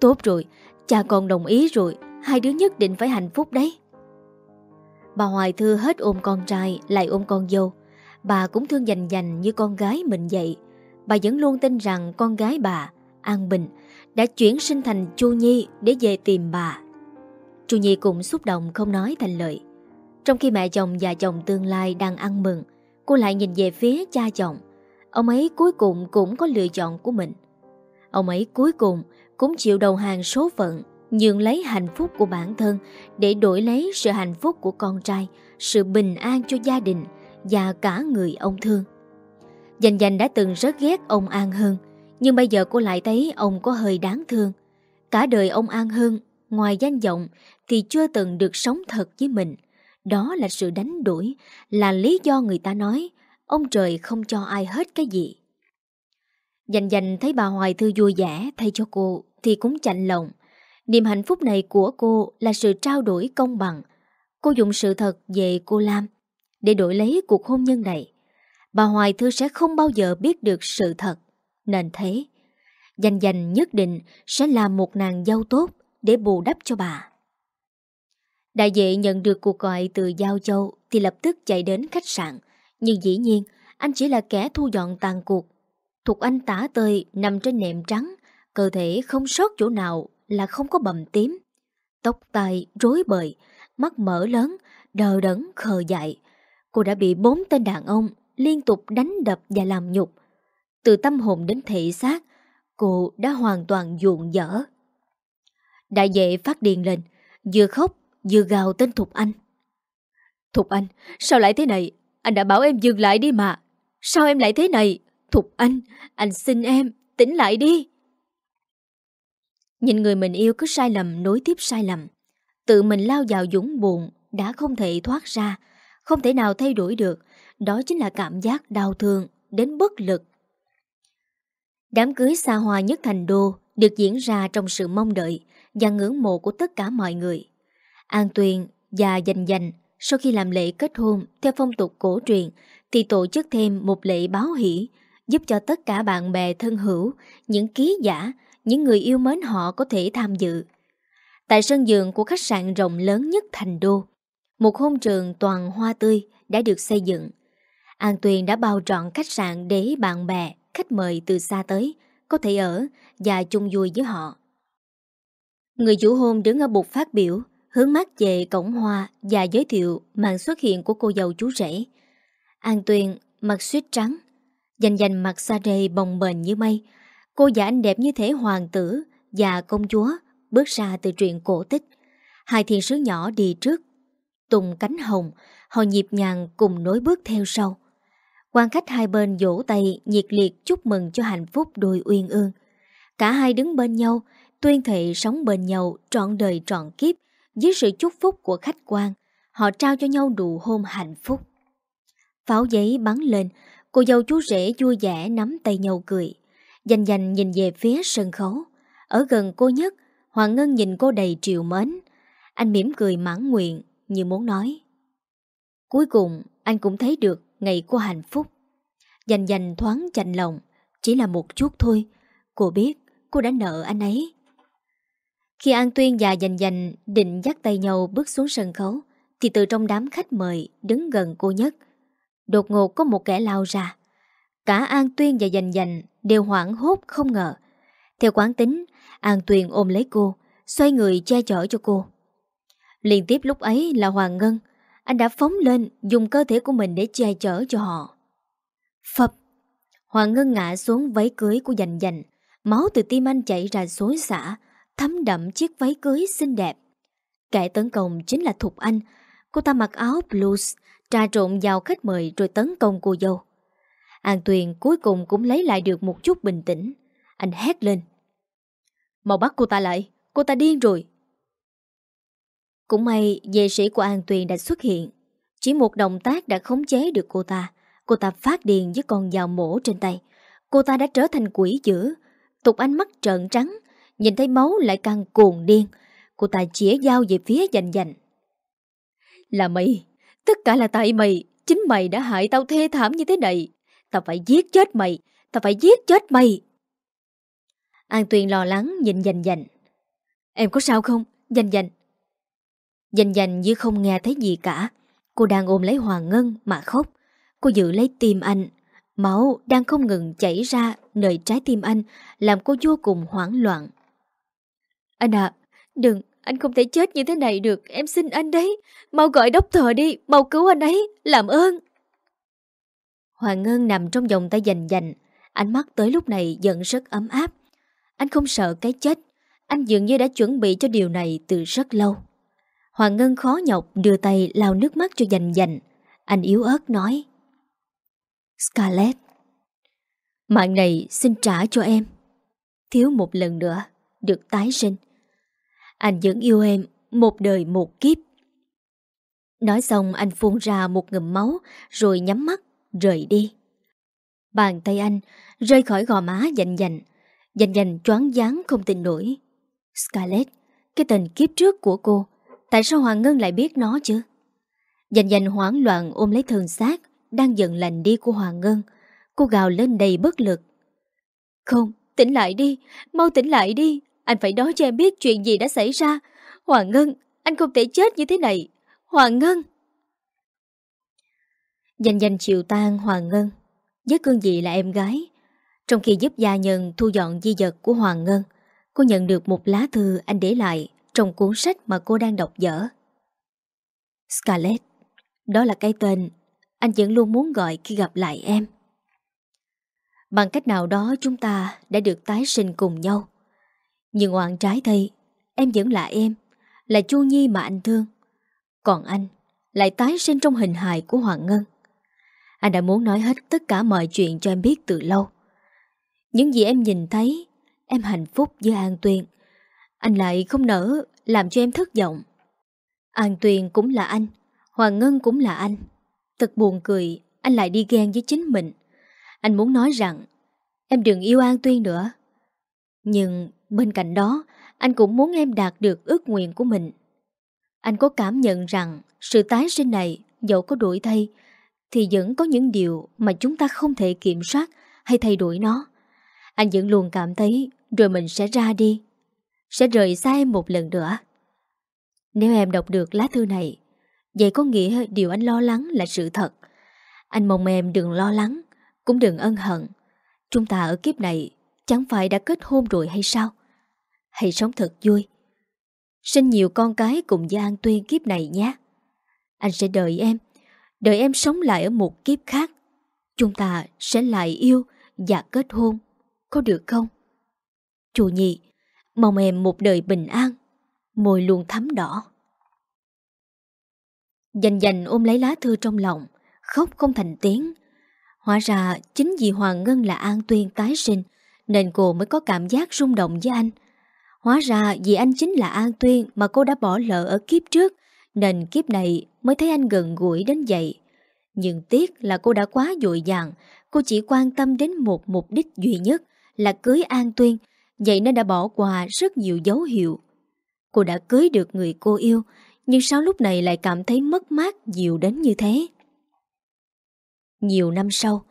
[SPEAKER 1] Tốt rồi, cha con đồng ý rồi, hai đứa nhất định phải hạnh phúc đấy. Bà Hoài Thư hết ôm con trai lại ôm con dâu. Bà cũng thương dành dành như con gái mình vậy. Bà vẫn luôn tin rằng con gái bà, An Bình, đã chuyển sinh thành Chu Nhi để về tìm bà. Chu Nhi cũng xúc động không nói thành lời. Trong khi mẹ chồng và chồng tương lai đang ăn mừng, cô lại nhìn về phía cha chồng. Ông ấy cuối cùng cũng có lựa chọn của mình. Ông ấy cuối cùng cũng chịu đầu hàng số phận, nhường lấy hạnh phúc của bản thân để đổi lấy sự hạnh phúc của con trai, sự bình an cho gia đình và cả người ông thương. Dành dành đã từng rất ghét ông An Hưng, nhưng bây giờ cô lại thấy ông có hơi đáng thương. Cả đời ông An Hưng, ngoài danh vọng thì chưa từng được sống thật với mình. Đó là sự đánh đuổi, là lý do người ta nói ông trời không cho ai hết cái gì. Dành dành thấy bà Hoài Thư vui vẻ thay cho cô thì cũng chạnh lòng. Niềm hạnh phúc này của cô là sự trao đổi công bằng. Cô dùng sự thật về cô Lam để đổi lấy cuộc hôn nhân này. Bà Hoài Thư sẽ không bao giờ biết được sự thật. Nên thế, dành dành nhất định sẽ là một nàng dâu tốt để bù đắp cho bà. Đại vệ nhận được cuộc gọi từ Giao Châu thì lập tức chạy đến khách sạn. Nhưng dĩ nhiên, anh chỉ là kẻ thu dọn tàn cuộc. Thục anh tả tơi nằm trên nệm trắng, cơ thể không sót chỗ nào là không có bầm tím. Tóc tai rối bời, mắt mở lớn, đờ đẫn khờ dại. Cô đã bị bốn tên đàn ông liên tục đánh đập và làm nhục. Từ tâm hồn đến thể xác, cô đã hoàn toàn ruộng dở. Đại vệ phát điên lên, vừa khóc vừa gào tên Thục Anh. Thục Anh, sao lại thế này? Anh đã bảo em dừng lại đi mà. Sao em lại thế này? Thục Anh, anh xin em, tỉnh lại đi. Nhìn người mình yêu cứ sai lầm nối tiếp sai lầm. Tự mình lao vào dũng buồn đã không thể thoát ra, không thể nào thay đổi được. Đó chính là cảm giác đau thương đến bất lực. Đám cưới xa hoa nhất thành đô được diễn ra trong sự mong đợi và ngưỡng mộ của tất cả mọi người. An Tuyền và Dành Dành sau khi làm lễ kết hôn theo phong tục cổ truyền thì tổ chức thêm một lễ báo hỷ giúp cho tất cả bạn bè thân hữu, những ký giả, những người yêu mến họ có thể tham dự. Tại sân giường của khách sạn rộng lớn nhất thành đô, một hôn trường toàn hoa tươi đã được xây dựng. An Tuyền đã bao trọn khách sạn để bạn bè, khách mời từ xa tới có thể ở và chung vui với họ. Người chủ hôn đứng ở bục phát biểu hướng mắt về cổng hoa và giới thiệu màn xuất hiện của cô dâu chú rể. An Tuyền mặc suýt trắng, dành dành mặt xa rê bồng bềnh như mây. Cô giả anh đẹp như thể hoàng tử và công chúa bước ra từ truyện cổ tích. Hai thiên sứ nhỏ đi trước, tùng cánh hồng, họ nhịp nhàng cùng nối bước theo sau. quan khách hai bên vỗ tay nhiệt liệt chúc mừng cho hạnh phúc đôi uyên ương. Cả hai đứng bên nhau, tuyên thệ sống bên nhau trọn đời trọn kiếp dưới sự chúc phúc của khách quan, họ trao cho nhau đủ hôn hạnh phúc. Pháo giấy bắn lên, cô dâu chú rể vui vẻ nắm tay nhau cười. Dành dành nhìn về phía sân khấu. Ở gần cô nhất, Hoàng Ngân nhìn cô đầy triều mến. Anh mỉm cười mãn nguyện như muốn nói. Cuối cùng, anh cũng thấy được ngày cô hạnh phúc. Dành dành thoáng chạnh lòng, chỉ là một chút thôi. Cô biết cô đã nợ anh ấy. Khi An Tuyên và Dành Dành định dắt tay nhau bước xuống sân khấu, thì từ trong đám khách mời đứng gần cô nhất, đột ngột có một kẻ lao ra. Cả An Tuyên và Dành Dành đều hoảng hốt không ngờ. Theo quán tính, An Tuyên ôm lấy cô, xoay người che chở cho cô. Liên tiếp lúc ấy là Hoàng Ngân, anh đã phóng lên dùng cơ thể của mình để che chở cho họ. Phập! Hoàng Ngân ngã xuống váy cưới của Dành Dành, máu từ tim anh chảy ra xối xả, thấm đậm chiếc váy cưới xinh đẹp. Kẻ tấn công chính là Thục Anh. Cô ta mặc áo blues, trà trộn vào khách mời rồi tấn công cô dâu. An Tuyền cuối cùng cũng lấy lại được một chút bình tĩnh. Anh hét lên. Mau bắt cô ta lại, cô ta điên rồi. Cũng may vệ sĩ của An Tuyền đã xuất hiện. Chỉ một động tác đã khống chế được cô ta. Cô ta phát điên với con dao mổ trên tay. Cô ta đã trở thành quỷ dữ. Tục ánh mắt trợn trắng Nhìn thấy máu lại càng cuồng điên Cô ta chĩa dao về phía dành dành Là mày Tất cả là tại mày Chính mày đã hại tao thê thảm như thế này. Tao phải giết chết mày. Tao phải giết chết mày. An Tuyền lo lắng nhìn dành dành. Em có sao không? Dành dành. Dành dành như không nghe thấy gì cả. Cô đang ôm lấy Hoàng Ngân mà khóc. Cô giữ lấy tim anh. Máu đang không ngừng chảy ra nơi trái tim anh làm cô vô cùng hoảng loạn. Anh à, đừng, anh không thể chết như thế này được, em xin anh đấy. Mau gọi đốc thờ đi, mau cứu anh ấy, làm ơn. Hoàng Ngân nằm trong vòng tay dành dành, ánh mắt tới lúc này giận rất ấm áp. Anh không sợ cái chết, anh dường như đã chuẩn bị cho điều này từ rất lâu. Hoàng Ngân khó nhọc đưa tay lau nước mắt cho dành dành. Anh yếu ớt nói. Scarlett, mạng này xin trả cho em. Thiếu một lần nữa, được tái sinh. Anh vẫn yêu em một đời một kiếp. Nói xong anh phun ra một ngụm máu rồi nhắm mắt, rời đi. Bàn tay anh rơi khỏi gò má dành dành. Dành dành choáng dáng không tin nổi. Scarlett, cái tên kiếp trước của cô, tại sao Hoàng Ngân lại biết nó chứ? Dành dành hoảng loạn ôm lấy thân xác, đang dần lành đi của Hoàng Ngân. Cô gào lên đầy bất lực. Không, tỉnh lại đi, mau tỉnh lại đi, anh phải nói cho em biết chuyện gì đã xảy ra. Hoàng Ngân, anh không thể chết như thế này. Hoàng Ngân. Danh danh chiều tan Hoàng Ngân, với cương vị là em gái. Trong khi giúp gia nhân thu dọn di vật của Hoàng Ngân, cô nhận được một lá thư anh để lại trong cuốn sách mà cô đang đọc dở. Scarlett, đó là cái tên anh vẫn luôn muốn gọi khi gặp lại em. Bằng cách nào đó chúng ta đã được tái sinh cùng nhau. Nhưng oan trái thay Em vẫn là em Là Chu Nhi mà anh thương Còn anh lại tái sinh trong hình hài của Hoàng Ngân anh đã muốn nói hết tất cả mọi chuyện cho em biết từ lâu. Những gì em nhìn thấy Em hạnh phúc với An Tuyên Anh lại không nỡ Làm cho em thất vọng. An Tuyền cũng là anh Hoàng Ngân cũng là anh. Thật buồn cười Anh lại đi ghen với chính mình. Anh muốn nói rằng Em đừng yêu An Tuyên nữa. Nhưng Bên cạnh đó, anh cũng muốn em đạt được ước nguyện của mình. Anh có cảm nhận rằng sự tái sinh này dẫu có đổi thay thì vẫn có những điều mà chúng ta không thể kiểm soát hay thay đổi nó. Anh vẫn luôn cảm thấy rồi mình sẽ ra đi, sẽ rời xa em một lần nữa. Nếu em đọc được lá thư này, vậy có nghĩa điều anh lo lắng là sự thật. Anh mong em đừng lo lắng, cũng đừng ân hận. Chúng ta ở kiếp này chẳng phải đã kết hôn rồi hay sao? Hãy sống thật vui. Sinh nhiều con cái cùng với An Tuyên kiếp này nhé. Anh sẽ đợi em, đợi em sống lại ở một kiếp khác. Chúng ta sẽ lại yêu và kết hôn, có được không? Chủ nhị, mong em một đời bình an, môi luôn thắm đỏ. Dành dành ôm lấy lá thư trong lòng, khóc không thành tiếng. Hóa ra chính vì Hoàng Ngân là An Tuyên tái sinh nên cô mới có cảm giác rung động với anh. Hóa ra vì anh chính là An Tuyên mà cô đã bỏ lỡ ở kiếp trước, nên kiếp này mới thấy anh gần gũi đến vậy. Nhưng tiếc là cô đã quá dội dàng, cô chỉ quan tâm đến một mục đích duy nhất là cưới An Tuyên, vậy nên đã bỏ qua rất nhiều dấu hiệu. Cô đã cưới được người cô yêu, nhưng sao lúc này lại cảm thấy mất mát nhiều đến như thế? Nhiều năm sau,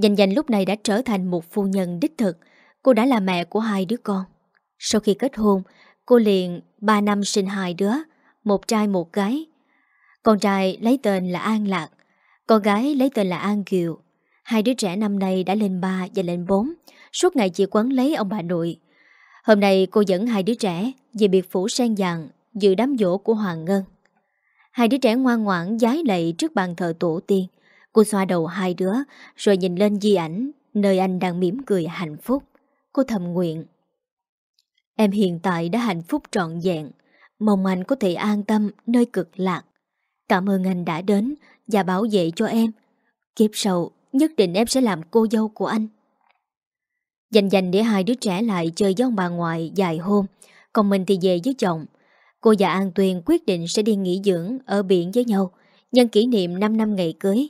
[SPEAKER 1] Dành dành lúc này đã trở thành một phu nhân đích thực, cô đã là mẹ của hai đứa con. Sau khi kết hôn, cô liền 3 năm sinh hai đứa, một trai một gái. Con trai lấy tên là An Lạc, con gái lấy tên là An Kiều. Hai đứa trẻ năm nay đã lên 3 và lên 4, suốt ngày chỉ quấn lấy ông bà nội. Hôm nay cô dẫn hai đứa trẻ về biệt phủ sen vàng dự đám dỗ của Hoàng Ngân. Hai đứa trẻ ngoan ngoãn giái lệ trước bàn thờ tổ tiên. Cô xoa đầu hai đứa rồi nhìn lên di ảnh nơi anh đang mỉm cười hạnh phúc. Cô thầm nguyện Em hiện tại đã hạnh phúc trọn vẹn, mong anh có thể an tâm nơi cực lạc. Cảm ơn anh đã đến và bảo vệ cho em. Kiếp sau, nhất định em sẽ làm cô dâu của anh. Dành dành để hai đứa trẻ lại chơi với ông bà ngoại dài hôm, còn mình thì về với chồng. Cô và An Tuyền quyết định sẽ đi nghỉ dưỡng ở biển với nhau, nhân kỷ niệm 5 năm ngày cưới.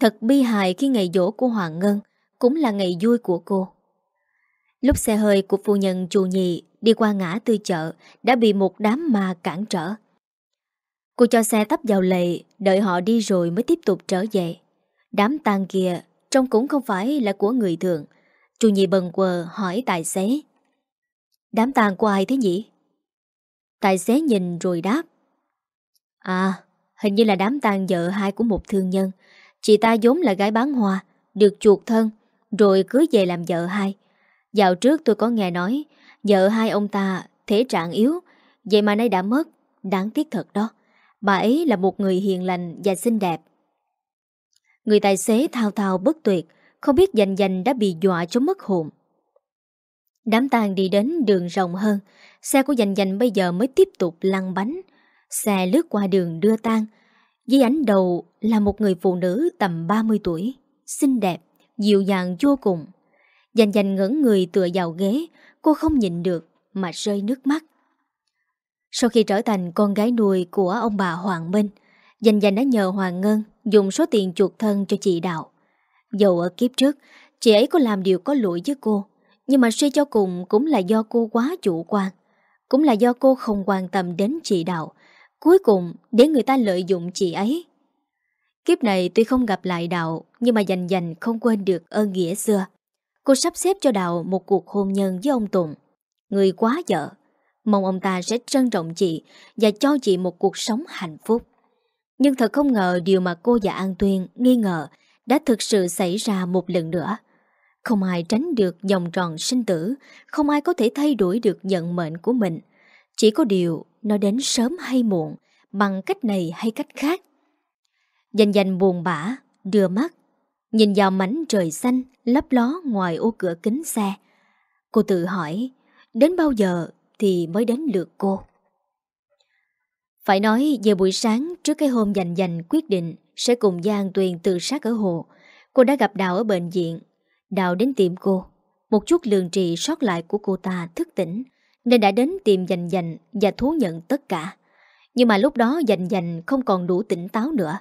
[SPEAKER 1] Thật bi hài khi ngày dỗ của Hoàng Ngân cũng là ngày vui của cô. Lúc xe hơi của phu nhân chù nhì đi qua ngã tư chợ, đã bị một đám ma cản trở. Cô cho xe tấp vào lề, Đợi họ đi rồi mới tiếp tục trở về. Đám tang kia, Trông cũng không phải là của người thường. Chu Nhi bần quờ hỏi tài xế. Đám tang của ai thế nhỉ? Tài xế nhìn rồi đáp. À Hình như là đám tang vợ hai của một thương nhân. Chị ta vốn là gái bán hoa, Được chuột thân, Rồi cưới về làm vợ hai. Dạo trước tôi có nghe nói Vợ hai ông ta thể trạng yếu Vậy mà nay đã mất. Đáng tiếc thật đó Bà ấy là một người hiền lành và xinh đẹp. Người tài xế thao thao bất tuyệt Không biết dành dành đã bị dọa cho mất hồn. Đám tang đi đến đường rộng hơn Xe của dành dành bây giờ mới tiếp tục lăn bánh. Xe lướt qua đường đưa tang Dưới ánh đầu là một người phụ nữ tầm 30 tuổi Xinh đẹp, dịu dàng vô cùng. Dành dành ngẩn người tựa vào ghế Cô không nhìn được mà rơi nước mắt. Sau khi trở thành con gái nuôi của ông bà Hoàng Minh, Dành dành đã nhờ Hoàng Ngân Dùng số tiền chuột thân cho chị Đạo. Dầu ở kiếp trước, Chị ấy có làm điều có lỗi với cô, Nhưng mà suy cho cùng cũng là do cô quá chủ quan, Cũng là do cô không quan tâm đến chị Đạo, Cuối cùng để người ta lợi dụng chị ấy. Kiếp này tuy không gặp lại Đạo, Nhưng mà dành dành không quên được ơn nghĩa xưa. Cô sắp xếp cho Đạo một cuộc hôn nhân với ông Tùng. Người quá vợ. Mong ông ta sẽ trân trọng chị Và cho chị một cuộc sống hạnh phúc. Nhưng thật không ngờ điều mà cô và An Tuyên nghi ngờ Đã thực sự xảy ra một lần nữa. Không ai tránh được vòng tròn sinh tử, Không ai có thể thay đổi được nhận mệnh của mình. Chỉ có điều nó đến sớm hay muộn, Bằng cách này hay cách khác. Dành dành buồn bã, Đưa mắt Nhìn vào mảnh trời xanh lấp ló ngoài ô cửa kính xe, Cô tự hỏi, Đến bao giờ thì mới đến lượt cô? Phải nói về buổi sáng Trước cái hôm dành dành quyết định Sẽ cùng Giang Tuyền tự sát ở hồ, Cô đã gặp Đào ở bệnh viện. Đào đến tìm cô, Một chút lường trị sót lại của cô ta thức tỉnh, Nên đã đến tìm dành dành Và thú nhận tất cả. Nhưng mà lúc đó dành dành không còn đủ tỉnh táo nữa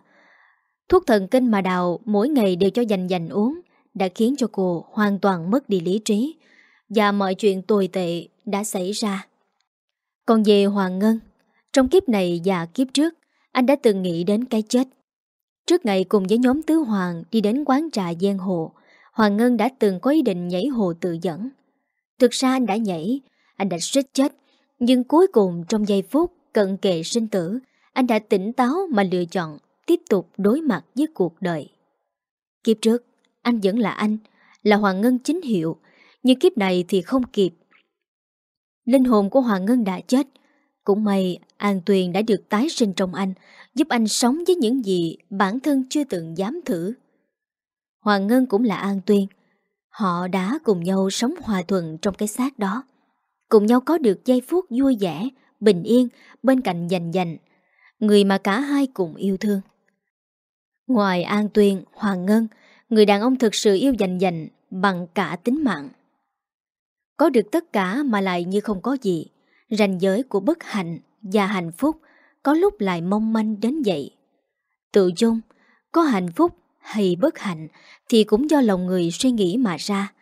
[SPEAKER 1] Thuốc thần kinh mà Đào mỗi ngày đều cho dành dành uống đã khiến cho cô hoàn toàn mất đi lý trí và mọi chuyện tồi tệ đã xảy ra. Còn về Hoàng Ngân, trong kiếp này và kiếp trước, anh đã từng nghĩ đến cái chết. Trước ngày cùng với nhóm Tứ Hoàng đi đến quán trà giang hồ, Hoàng Ngân đã từng có ý định nhảy hồ tự dẫn. Thực ra anh đã nhảy, anh đã suýt chết, nhưng cuối cùng trong giây phút cận kề sinh tử, anh đã tỉnh táo mà lựa chọn tiếp tục đối mặt với cuộc đời. Kiếp trước, anh vẫn là anh, là Hoàng Ngân chính hiệu, nhưng kiếp này thì không kịp. Linh hồn của Hoàng Ngân đã chết, cũng may An Tuyền đã được tái sinh trong anh, giúp anh sống với những gì bản thân chưa từng dám thử. Hoàng Ngân cũng là An Tuyên. Họ đã cùng nhau sống hòa thuận trong cái xác đó. Cùng nhau có được giây phút vui vẻ, bình yên bên cạnh dành dành. Người mà cả hai cùng yêu thương. Ngoài An Tuyên, Hoàng Ngân, người đàn ông thực sự yêu dành dành bằng cả tính mạng. Có được tất cả mà lại như không có gì, ranh giới của bất hạnh và hạnh phúc có lúc lại mong manh đến vậy. Tự dung, có hạnh phúc hay bất hạnh thì cũng do lòng người suy nghĩ mà ra.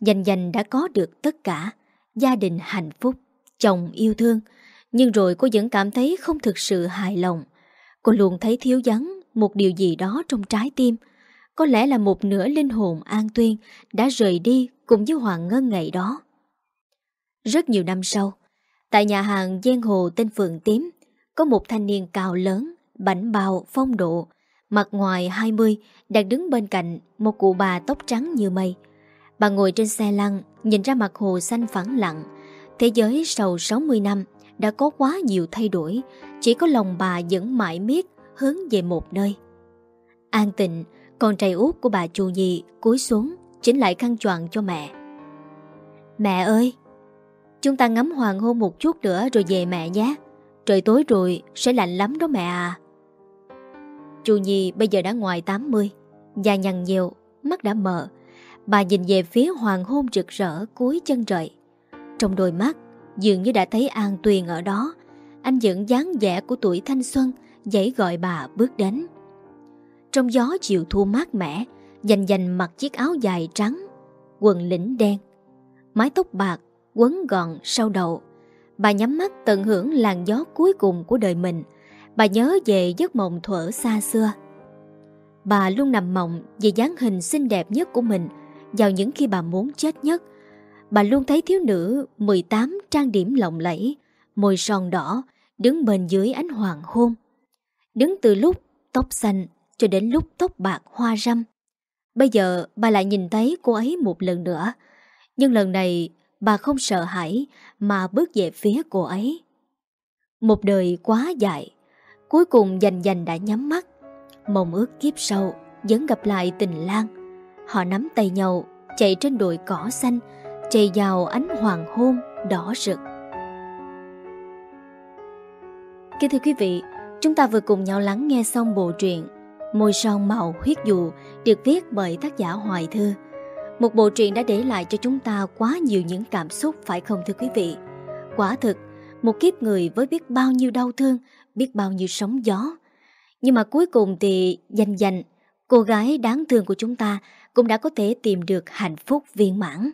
[SPEAKER 1] Dành dành đã có được tất cả, gia đình hạnh phúc, chồng yêu thương, nhưng rồi cô vẫn cảm thấy không thực sự hài lòng. Cô luôn thấy thiếu vắng một điều gì đó trong trái tim. Có lẽ là một nửa linh hồn an tuyên đã rời đi cùng với Hoàng Ngân ngày đó. Rất nhiều năm sau, tại nhà hàng giang hồ tên Phượng Tím, có một thanh niên cao lớn, bảnh bào, phong độ, mặt ngoài 20, đang đứng bên cạnh một cụ bà tóc trắng như mây. Bà ngồi trên xe lăn, nhìn ra mặt hồ xanh phẳng lặng. Thế giới sau 60 năm đã có quá nhiều thay đổi, chỉ có lòng bà vẫn mãi miết hướng về một nơi. An tịnh, con trai út của bà chù nhì cúi xuống, chỉnh lại khăn choàng cho mẹ. Mẹ ơi! Chúng ta ngắm hoàng hôn một chút nữa rồi về mẹ nhé. Trời tối rồi sẽ lạnh lắm đó mẹ à. Chù nhì bây giờ đã ngoài 80, da nhăn nhiều, mắt đã mờ. Bà nhìn về phía hoàng hôn rực rỡ cuối chân trời. Trong đôi mắt, dường như đã thấy An Tuyền ở đó. Anh vẫn dáng vẻ của tuổi thanh xuân, dãy gọi bà bước đến. Trong gió chiều thu mát mẻ, dành dành mặc chiếc áo dài trắng, quần lĩnh đen, mái tóc bạc, quấn gọn sau đầu. Bà nhắm mắt tận hưởng làn gió cuối cùng của đời mình. Bà nhớ về giấc mộng thuở xa xưa Bà luôn nằm mộng về dáng hình xinh đẹp nhất của mình vào những khi bà muốn chết nhất. Bà luôn thấy thiếu nữ 18 trang điểm lộng lẫy, môi son đỏ, đứng bên dưới ánh hoàng hôn. Đứng từ lúc tóc xanh cho đến lúc tóc bạc hoa râm. Bây giờ bà lại nhìn thấy cô ấy một lần nữa. Nhưng lần này bà không sợ hãi mà bước về phía cô ấy. Một đời quá dài, cuối cùng dành dành đã nhắm mắt. Mong ước kiếp sau vẫn gặp lại tình lang Họ nắm tay nhau Chạy trên đồi cỏ xanh Chạy vào ánh hoàng hôn đỏ rực Kính thưa quý vị Chúng ta vừa cùng nhau lắng nghe xong bộ truyện Môi son màu huyết dụ Được viết bởi tác giả Hoài Thư. Một bộ truyện đã để lại cho chúng ta Quá nhiều những cảm xúc, phải không thưa quý vị? Quả thực, Một kiếp người với biết bao nhiêu đau thương, Biết bao nhiêu sóng gió. Nhưng mà cuối cùng thì danh danh cô gái đáng thương của chúng ta cũng đã có thể tìm được hạnh phúc viên mãn.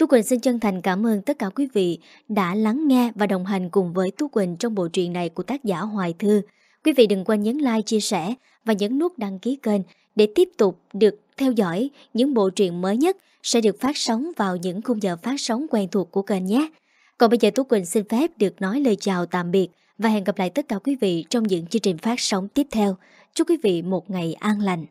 [SPEAKER 1] Tú Quỳnh xin chân thành cảm ơn tất cả quý vị đã lắng nghe và đồng hành cùng với Tú Quỳnh trong bộ truyện này của tác giả Hoài Thư. Quý vị đừng quên nhấn like, chia sẻ và nhấn nút đăng ký kênh để tiếp tục được theo dõi những bộ truyện mới nhất sẽ được phát sóng vào những khung giờ phát sóng quen thuộc của kênh nhé. Còn bây giờ Tú Quỳnh xin phép được nói lời chào tạm biệt và hẹn gặp lại tất cả quý vị trong những chương trình phát sóng tiếp theo. Chúc quý vị một ngày an lành.